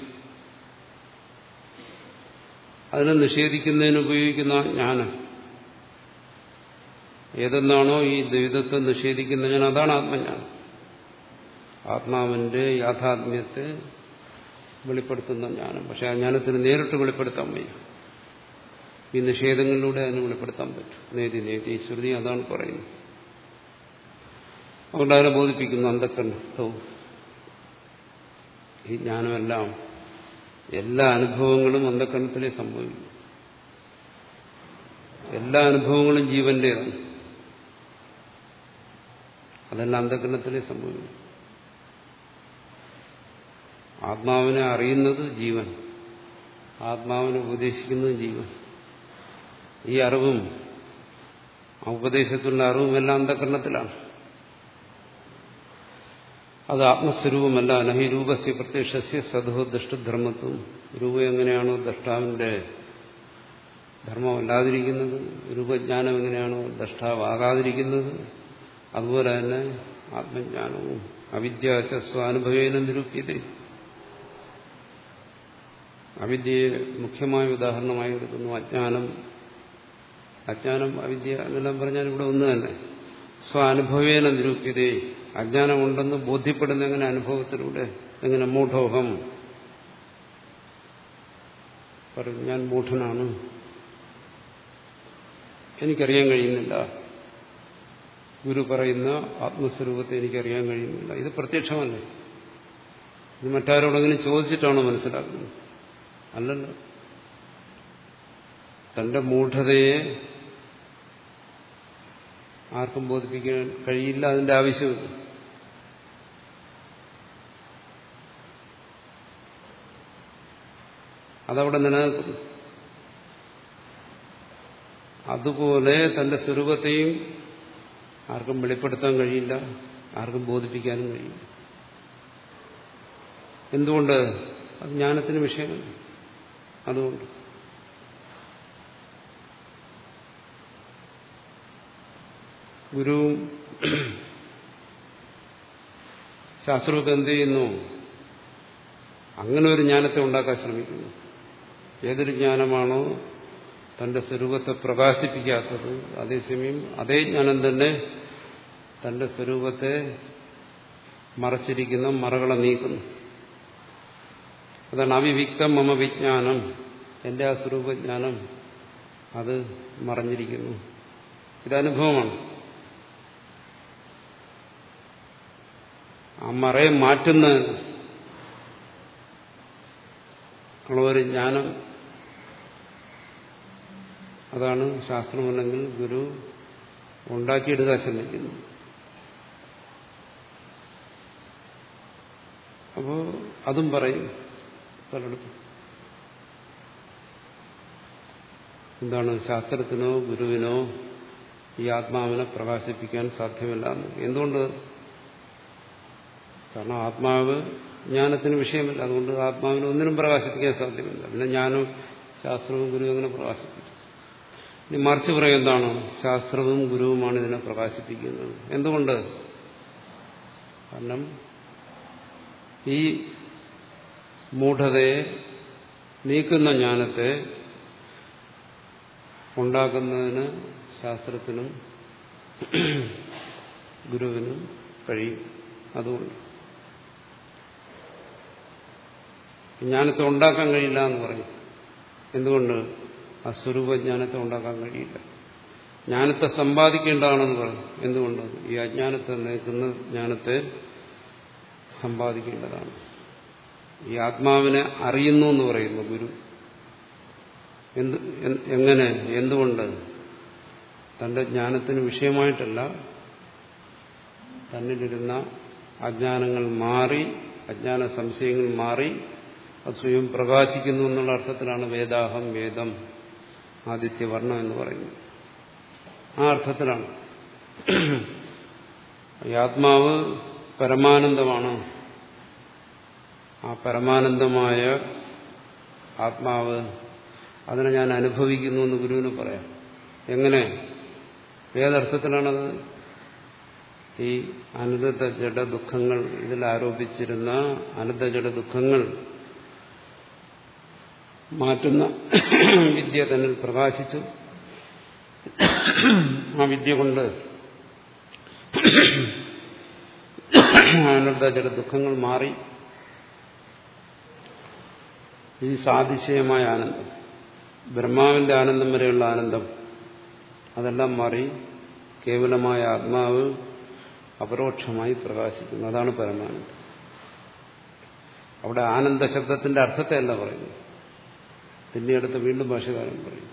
അതിനെ നിഷേധിക്കുന്നതിന് ഉപയോഗിക്കുന്ന ജ്ഞാനം ഏതെന്നാണോ ഈ ദ്വൈതത്തെ നിഷേധിക്കുന്ന ഞാൻ അതാണ് ആത്മജ്ഞാനം. ആത്മാവിന്റെ യാഥാത്മ്യത്തെ വെളിപ്പെടുത്തുന്ന ജ്ഞാനം. പക്ഷെ ആ ജ്ഞാനത്തിന് നേരിട്ട് വെളിപ്പെടുത്താൻ വയ്യ. ഈ നിഷേധങ്ങളിലൂടെ അതിന് വെളിപ്പെടുത്താൻ പറ്റും. നേതി നേതി ശ്രുതി അതാണ് പറയുന്നത്. അതുകൊണ്ട് അതിനെ ബോധിപ്പിക്കുന്നു അന്ധക്കണ്ഠവും ഈ ജ്ഞാനമെല്ലാം എല്ലാ അനുഭവങ്ങളും അന്ധക്കരണത്തിലേ സംഭവിക്കും എല്ലാ അനുഭവങ്ങളും ജീവന്റേതാണ്. അതെല്ലാം അന്ധകരണത്തിലേ സംഭവിക്കുന്നു. ആത്മാവിനെ അറിയുന്നത് ജീവൻ. ആത്മാവിനെ ഉപദേശിക്കുന്നത് ജീവൻ. ഈ അറിവും ആ ഉപദേശത്തിലുള്ള അറിവും എല്ലാം അന്ധകരണത്തിലാണ്. അത് ആത്മസ്വരൂപമല്ല. നഹി രൂപസ്യ പ്രത്യക്ഷസ്യ സദോ ദൃഷ്ടധർമ്മത്വം. രൂപം എങ്ങനെയാണോ ദ്രഷ്ടാവിന്റെ ധർമ്മമല്ലാതിരിക്കുന്നത് രൂപജ്ഞാനം എങ്ങനെയാണോ ദ്രഷ്ടാവാകാതിരിക്കുന്നത് അതുപോലെ തന്നെ ആത്മജ്ഞാനവും അവിദ്യ സ്വാനുഭവേന നിരൂപ്യത അവിദ്യയെ മുഖ്യമായ ഉദാഹരണമായി എടുക്കുന്നു അജ്ഞാനം. അജ്ഞാനം അവിദ്യ എന്നെല്ലാം പറഞ്ഞാൽ ഇവിടെ ഒന്ന് തന്നെ. സ്വാനുഭവേന നിരൂപ്യതേ അജ്ഞാനമുണ്ടെന്ന് ബോധ്യപ്പെടുന്ന എങ്ങനെ അനുഭവത്തിലൂടെ? എങ്ങനെ മൂഢോഹം? പറയും ഞാൻ മൂഢനാണ്. എനിക്കറിയാൻ കഴിയുന്നില്ല. ഗുരു പറയുന്ന ആത്മസ്വരൂപത്തെ എനിക്കറിയാൻ കഴിയുന്നില്ല. ഇത് പ്രത്യക്ഷമല്ലേ. ഇത് മറ്റാരോടെങ്കിലും ചോദിച്ചിട്ടാണോ മനസ്സിലാക്കുന്നത്? അല്ലല്ലോ. തന്റെ മൂഢതയെ ആർക്കും ബോധിപ്പിക്കാൻ കഴിയില്ല അതിന്റെ ആവശ്യമില്ല. അതവിടെ നിലനിൽക്കുന്നു. അതുപോലെ തന്റെ സ്വരൂപത്തെയും ആർക്കും വെളിപ്പെടുത്താൻ കഴിയില്ല ആർക്കും ബോധിപ്പിക്കാനും കഴിയില്ല. എന്തുകൊണ്ട്? അത് ജ്ഞാനത്തിന് വിഷയമല്ല അതുകൊണ്ട്. ഗുരുവും ശാസ്ത്രമൊക്കെ എന്ത് ചെയ്യുന്നു? അങ്ങനെ ഒരു ജ്ഞാനത്തെ ഉണ്ടാക്കാൻ ശ്രമിക്കുന്നു. ഏതൊരു ജ്ഞാനമാണോ തന്റെ സ്വരൂപത്തെ പ്രകാശിപ്പിക്കാത്തത് അതേസമയം അതേ ജ്ഞാനം തന്നെ തന്റെ സ്വരൂപത്തെ മറച്ചിരിക്കുന്ന മറകളെ നീക്കുന്നു. അതാണ് അവിവിക്തം മമ വിജ്ഞാനം. എന്റെ ആ സ്വരൂപജ്ഞാനം അത് മറഞ്ഞിരിക്കുന്നു. ഇതനുഭവമാണ്. ആ മറയെ മാറ്റുന്ന ഉള്ള ഒരു ജ്ഞാനം അതാണ് ശാസ്ത്രമല്ലെങ്കിൽ ഗുരു ഉണ്ടാക്കിയെടുക്കാൻ ശ്രമിക്കുന്നു അപ്പോൾ അതും പറയും. പലയിടത്തും എന്താണ് ശാസ്ത്രത്തിനോ ഗുരുവിനോ ഈ ആത്മാവിനെ പ്രകാശിപ്പിക്കാൻ സാധ്യമല്ല എന്തുകൊണ്ട്? കാരണം ആത്മാവ് ജ്ഞാനത്തിന് വിഷയമല്ല. അതുകൊണ്ട് ആത്മാവിനെ ഒന്നിനും പ്രകാശിപ്പിക്കാൻ സാധ്യമല്ല. പിന്നെ ഞാനും ശാസ്ത്രവും ഗുരുവും അങ്ങനെ പ്രകാശിപ്പിക്കും. ഇനി മറിച്ച് പറയും എന്താണ്? ശാസ്ത്രവും ഗുരുവുമാണ് ഇതിനെ പ്രകാശിപ്പിക്കുന്നത്. എന്തുകൊണ്ട്? കാരണം ഈ മൂഢതയെ നീക്കുന്ന ജ്ഞാനത്തെ ഉണ്ടാക്കുന്നതിന് ശാസ്ത്രത്തിനും ഗുരുവിനും കഴിയും. അതുകൊണ്ട് ജ്ഞാനത്തെ ഉണ്ടാക്കാൻ കഴിയില്ല എന്ന് പറയും. എന്തുകൊണ്ട്? ആ സ്വരൂപജ്ഞാനത്തെ ഉണ്ടാക്കാൻ കഴിയില്ല. ജ്ഞാനത്തെ സമ്പാദിക്കേണ്ടതാണെന്ന് പറഞ്ഞു. എന്തുകൊണ്ട്? ഈ അജ്ഞാനത്തെ നീക്കുന്ന ജ്ഞാനത്തെ സമ്പാദിക്കേണ്ടതാണ്. ഈ ആത്മാവിനെ അറിയുന്നു എന്ന് പറയുന്നു ഗുരു. എന്ത് എങ്ങനെ എന്തുകൊണ്ട്? തന്റെ ജ്ഞാനത്തിന് വിഷയമായിട്ടല്ല. തന്നിലിരുന്ന അജ്ഞാനങ്ങൾ മാറി അജ്ഞാന സംശയങ്ങൾ മാറി അത് സ്വയം പ്രകാശിക്കുന്നു എന്നുള്ള അർത്ഥത്തിലാണ് വേദാഹം വേദം. ആദിത്യവർണം എന്ന് പറയുന്നത് ആ അർത്ഥത്തിലാണ്. ആത്മാവ് പരമാനന്ദമാണ്. ആ പരമാനന്ദമായ ആത്മാവ് അതിനെ ഞാൻ അനുഭവിക്കുന്നു എന്ന് ഗുരുവിന് പറയാം. എങ്ങനെ? ഏതർത്ഥത്തിലാണത്? ഈ അനന്ത ജഡ ദുഃഖങ്ങൾ ഇതിൽ ആരോപിച്ചിരുന്ന അനന്ത ജഡ ദുഃഖങ്ങൾ മാറ്റുന്ന വിദ്യ തന്നിൽ പ്രകാശിച്ചു. ആ വിദ്യ കൊണ്ട് അവനുടെ ചില ദുഃഖങ്ങൾ മാറി. ഈ സാതിശയമായ ആനന്ദം ബ്രഹ്മാവിന്റെ ആനന്ദം വരെയുള്ള ആനന്ദം അതെല്ലാം മാറി കേവലമായ ആത്മാവ് അപരോക്ഷമായി പ്രകാശിക്കുന്നു. അതാണ് പരമാനന്ദം. അവിടെ ആനന്ദ ശബ്ദത്തിന്റെ അർത്ഥത്തെ അല്ല പറയുന്നത്. പിന്നീടത്ത് വീണ്ടും ഭാഷകാരൻ പറയും.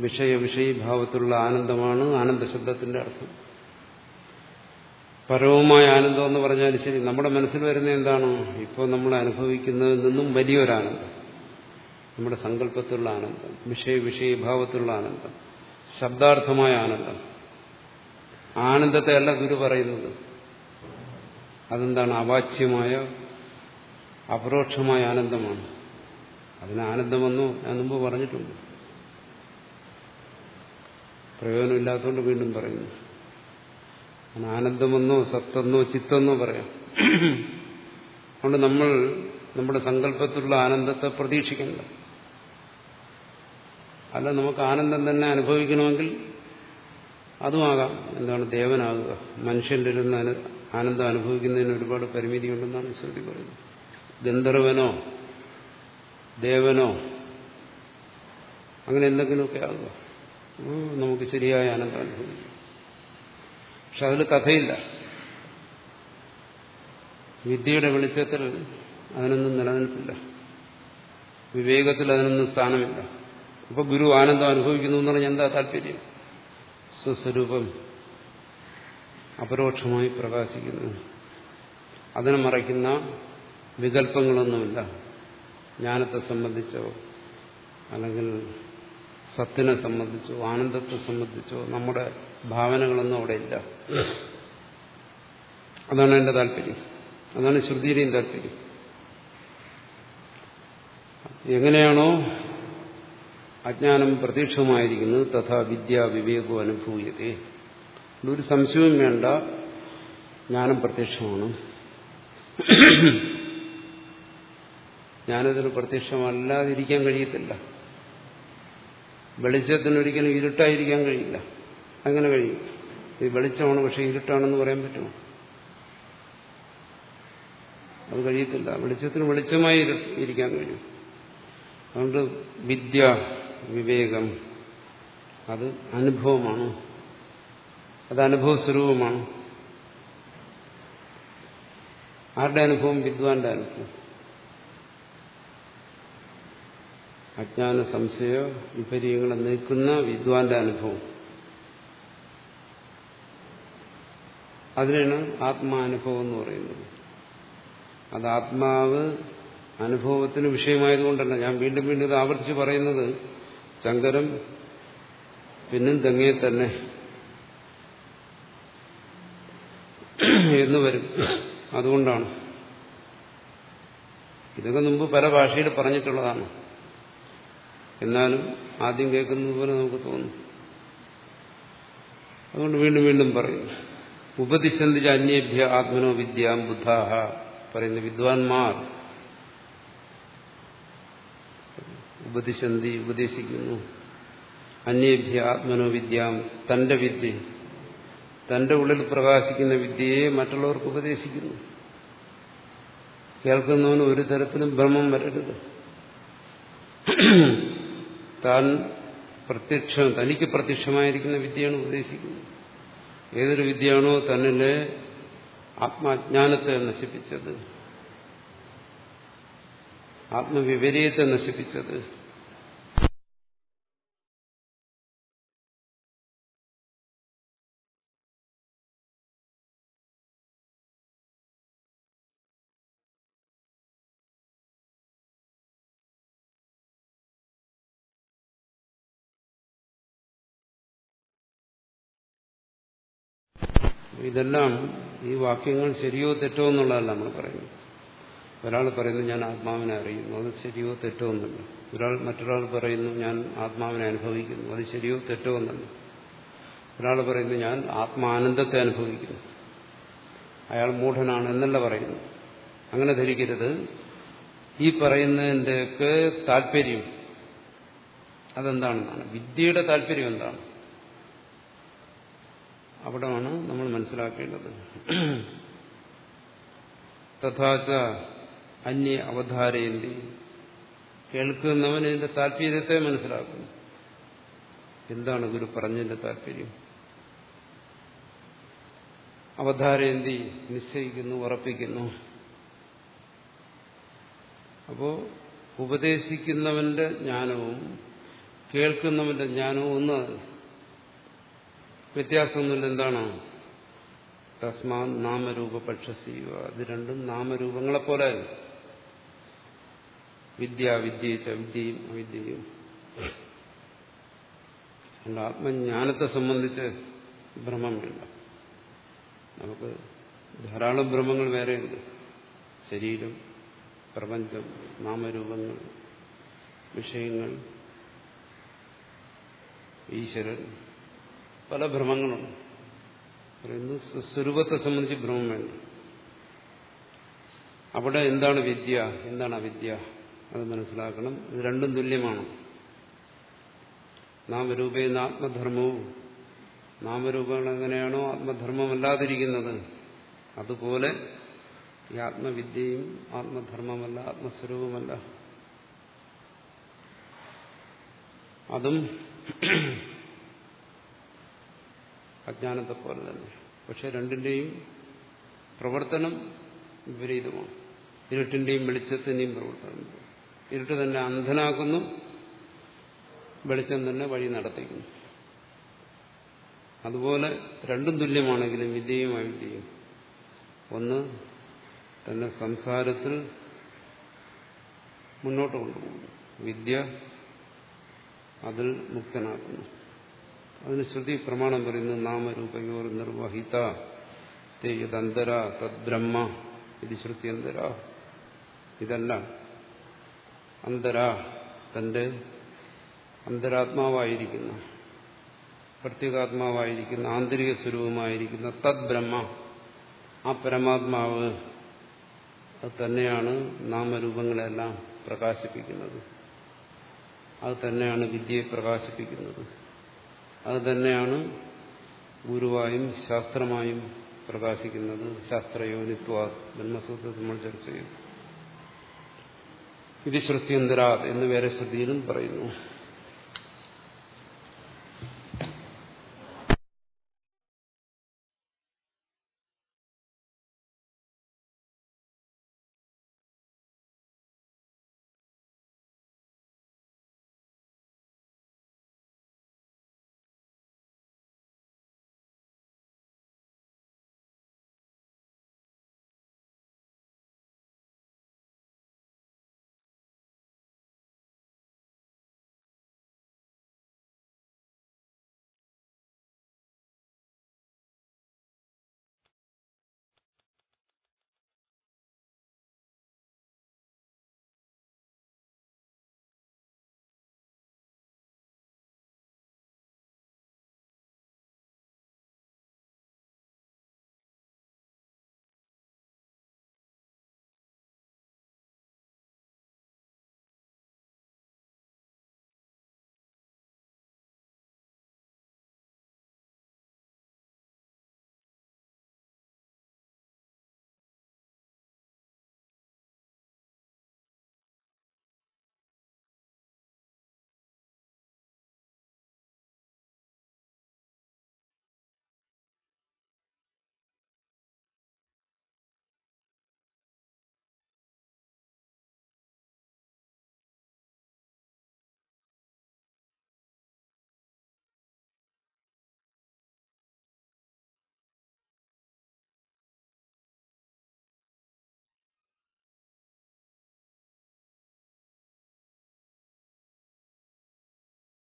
വിഷയ വിഷയീഭാവത്തിലുള്ള ആനന്ദമാണ് ആനന്ദ ശബ്ദത്തിന്റെ അർത്ഥം. പരവുമായ ആനന്ദം എന്ന് പറഞ്ഞാൽ ശരി നമ്മുടെ മനസ്സിൽ വരുന്ന എന്താണ്? ഇപ്പോൾ നമ്മൾ അനുഭവിക്കുന്നതിൽ നിന്നും വലിയൊരാനന്ദം നമ്മുടെ സങ്കല്പത്തിലുള്ള ആനന്ദം വിഷയ വിഷയീഭാവത്തിലുള്ള ആനന്ദം ശബ്ദാർത്ഥമായ ആനന്ദം. ആനന്ദത്തെ അല്ല ഗുരു പറയുന്നത്. അതെന്താണ്? അവാച്യമായ അപരോക്ഷമായ ആനന്ദമാണ്. അതിന് ആനന്ദമെന്നോ ഞാൻ മുമ്പ് പറഞ്ഞിട്ടുണ്ട്. പ്രയോജനമില്ലാത്തതുകൊണ്ട് വീണ്ടും പറയുന്നു. ആനന്ദമെന്നോ സത്തെന്നോ ചിത്തെന്നോ പറയാം. അതുകൊണ്ട് നമ്മൾ നമ്മുടെ സങ്കല്പത്തിലുള്ള ആനന്ദത്തെ പ്രതീക്ഷിക്കണ്ട. അല്ല നമുക്ക് ആനന്ദം തന്നെ അനുഭവിക്കണമെങ്കിൽ അതുമാകാം എന്താണ് ദേവനാകുക. മനുഷ്യന്റെ ഇരുന്ന് ആനന്ദം അനുഭവിക്കുന്നതിന് ഒരുപാട് പരിമിതിയുണ്ടെന്നാണ് ശ്രുതി പറയുന്നത്. ഗന്ധർവനോ ദേവനോ? അങ്ങനെ എന്തെങ്കിലുമൊക്കെ ആകുക. നമുക്ക് ശരിയായ ആനന്ദം അനുഭവിക്കും പക്ഷെ അതിൽ കഥയില്ല. വിദ്യയുടെ വെളിച്ചത്തിൽ അതിനൊന്നും നിലനിൽപ്പില്ല. വിവേകത്തിൽ അതിനൊന്നും സ്ഥാനമില്ല. അപ്പൊ ഗുരു ആനന്ദം അനുഭവിക്കുന്നു എന്ന് പറഞ്ഞാൽ എന്താ താല്പര്യം? സ്വസ്വരൂപം അപരോക്ഷമായി പ്രകാശിക്കുന്നു. അതിനെ മറയ്ക്കുന്ന വികല്പങ്ങളൊന്നുമില്ല. ജ്ഞാനത്തെ സംബന്ധിച്ചോ അല്ലെങ്കിൽ സത്തിനെ സംബന്ധിച്ചോ ആനന്ദത്തെ സംബന്ധിച്ചോ നമ്മുടെ ഭാവനകളൊന്നും അവിടെ ഇല്ല. അതാണ് എന്റെ താല്പര്യം. അതാണ് ശ്രുതിയുടെയും താല്പര്യം. എങ്ങനെയാണോ അജ്ഞാനം പ്രതീക്ഷമായിരിക്കുന്നത് തഥാ വിദ്യ വിവേകവും അനുഭൂയതേ ഒരു സംശയവും വേണ്ട ജ്ഞാനം പ്രത്യക്ഷമാണ്. ജ്ഞാനത്തിന് പ്രത്യക്ഷമല്ലാതിരിക്കാൻ കഴിയത്തില്ല. വെളിച്ചത്തിനൊരിക്കലും ഇരുട്ടായിരിക്കാൻ കഴിയില്ല. അങ്ങനെ കഴിയും. ഇത് വെളിച്ചമാണ് പക്ഷെ ഇരുട്ടാണെന്ന് പറയാൻ പറ്റുമോ? അത് കഴിയത്തില്ല. വെളിച്ചത്തിന് വെളിച്ചമായി ഇരിക്കാൻ കഴിയും. അതുകൊണ്ട് വിദ്യ വിവേകം അത് അനുഭവമാണ്. അത് അനുഭവ സ്വരൂപമാണ്. ആരുടെ അനുഭവം? വിദ്വാന്റെ അനുഭവം. അജ്ഞാന സംശയ വിപര്യങ്ങളെ നീക്കുന്ന വിദ്വാന്റെ അനുഭവം. അതിനാണ് ആത്മാനുഭവം എന്ന് പറയുന്നത്. അത് ആത്മാവ് അനുഭവത്തിന് വിഷയമായതുകൊണ്ടല്ല. ഞാൻ വീണ്ടും വീണ്ടും ഇത് ആവർത്തിച്ച് പറയുന്നത് ശങ്കരം പിന്നും തെങ്ങേ തന്നെ എന്ന് വരും. അതുകൊണ്ടാണ്. ഇതൊക്കെ മുമ്പ് പല ഭാഷയിൽ പറഞ്ഞിട്ടുള്ളതാണ്. എന്നാലും ആദ്യം കേൾക്കുന്നത് പോലെ നമുക്ക് തോന്നും. അതുകൊണ്ട് വീണ്ടും വീണ്ടും പറയുന്നു ഉപതിശന്തിച്ച അന്യേഭ്യ ആത്മനോ വിദ്യാം ബുദ്ധാഹ പറയുന്ന വിദ്വാൻമാർ ഉപതിശന്തി ഉപദേശിക്കുന്നു. അന്യേഭ്യ ആത്മനോ വിദ്യാം തന്റെ വിദ്യ. തന്റെ ഉള്ളിൽ പ്രകാശിക്കുന്ന വിദ്യയെ മറ്റുള്ളവർക്ക് ഉപദേശിക്കുന്നു. കേൾക്കുന്നവന് ഒരു തരത്തിലും ഭ്രമം വരരുത്. താൻ പ്രത്യക്ഷം തനിക്ക് പ്രത്യക്ഷമായിരിക്കുന്ന വിദ്യയാണ് ഉപദേശിക്കുന്നത്. ഏതൊരു വിദ്യയാണോ തന്നിലെ ആത്മാജ്ഞാനത്തെ നശിപ്പിച്ചത്. ആത്മവിപരീയത്തെ നശിപ്പിച്ചത്. ഇതെല്ലാം ഈ വാക്യങ്ങൾ ശരിയോ തെറ്റോ എന്നുള്ളതല്ല നമ്മൾ പറയുന്നത്. ഒരാൾ പറയുന്നു ഞാൻ ആത്മാവിനെ അറിയുന്നു. അത് ശരിയോ തെറ്റോ എന്നല്ല. ഒരാൾ മറ്റൊരാൾ പറയുന്നു ഞാൻ ആത്മാവിനെ അനുഭവിക്കുന്നു. അത് ശരിയോ തെറ്റോ എന്നല്ല. ഒരാൾ പറയുന്നു ഞാൻ ആത്മാനന്ദത്തെ അനുഭവിക്കുന്നു. അയാൾ മൂഢനാണ് എന്നല്ല പറയുന്നു അങ്ങനെ ധരിക്കരുത്. ഈ പറയുന്നതിന്റെയൊക്കെ താല്പര്യം അതെന്താണെന്നാണ്. വിദ്യയുടെ താല്പര്യം എന്താണ്? അവിടെയാണ് നമ്മൾ മനസ്സിലാക്കേണ്ടത്. തഥാച അന്യ അവധാരയന്തി കേൾക്കുന്നവൻ ഇതിന്റെ താല്പര്യത്തെ മനസ്സിലാക്കുന്നു. എന്താണ് ഗുരു പറഞ്ഞതിന്റെ താല്പര്യം അവധാരയന്തി നിശ്ചയിക്കുന്നു ഉറപ്പിക്കുന്നു. അപ്പോ ഉപദേശിക്കുന്നവന്റെ ജ്ഞാനവും കേൾക്കുന്നവന്റെ ജ്ഞാനവും ഒന്ന് വ്യത്യാസമൊന്നുമില്ല. എന്താണ്? തസ്മാ നാമരൂപപക്ഷസീവ അത് രണ്ടും നാമരൂപങ്ങളെ പോലെ വിദ്യ വിദ്യയിച്ച വിദ്യയും അവിദ്യയും. അതുകൊണ്ട് ആത്മജ്ഞാനത്തെ സംബന്ധിച്ച് ഭ്രമം വേണ്ട നമുക്ക് ധാരാളം ഭ്രമങ്ങൾ വേറെയുണ്ട്. ശരീരം പ്രപഞ്ചം നാമരൂപങ്ങൾ വിഷയങ്ങൾ ഈശ്വരൻ പല ഭ്രമങ്ങളുണ്ട്. പറയുന്നു സ്വരൂപത്തെ സംബന്ധിച്ച് ഭ്രമം വേണ്ട. അവിടെ എന്താണ് വിദ്യ? എന്താണ് അവിദ്യ? അത് മനസ്സിലാക്കണം. ഇത് രണ്ടും തുല്യമാണ്. നാമരൂപേന്ന് ആത്മധർമ്മവും നാമരൂപങ്ങൾ എങ്ങനെയാണോ ആത്മധർമ്മമല്ലാതിരിക്കുന്നത്. അതുപോലെ ഈ ആത്മവിദ്യയും ആത്മധർമ്മമല്ല ആത്മസ്വരൂപമല്ല. അതും അജ്ഞാനത്തെ പോലെ തന്നെ. പക്ഷെ രണ്ടിന്റെയും പ്രവർത്തനം വിപരീതമാണ്. ഇരുട്ടിന്റെയും വെളിച്ചത്തിന്റെയും പ്രവർത്തനം ഇരുട്ട് തന്നെ അന്ധനാക്കുന്നു വെളിച്ചം തന്നെ വഴി നടത്തിക്കുന്നു. അതുപോലെ രണ്ടും തുല്യമാണെങ്കിലും വിദ്യയും അവിദ്യയും. ഒന്ന് തന്നെ സംസാരത്തിൽ മുന്നോട്ട് കൊണ്ടുപോകുന്നു. വിദ്യ അതിൽ മുക്തനാക്കുന്നു. അതിന് ശ്രുതി പ്രമാണം പറയുന്നു നാമരൂപയോർ നിർവഹിത തേയതന്തര തദ്ബ്രഹ്മ ഇത് ശ്രുതി അന്തരാ. ഇതല്ല അന്തര തന്റെ അന്തരാത്മാവായിരിക്കുന്ന പ്രത്യേകാത്മാവായിരിക്കുന്ന ആന്തരിക സ്വരൂപമായിരിക്കുന്ന തദ്ബ്രഹ്മ. ആ പരമാത്മാവ് അത് തന്നെയാണ് നാമരൂപങ്ങളെല്ലാം പ്രകാശിപ്പിക്കുന്നത്. അത് തന്നെയാണ് വിദ്യയെ പ്രകാശിപ്പിക്കുന്നത്. അത് തന്നെയാണ് ഗുരുവായും ശാസ്ത്രമായും പ്രകാശിക്കുന്നത് ശാസ്ത്രയോനിത്വ ബ്രഹ്മസൂത്രത്തിൽ നമ്മൾ ചർച്ച ചെയ്തു. ഇത് ശ്രുത്യന്തരാ എന്ന് വേറെ ശ്രുതിയിലും പറയുന്നു.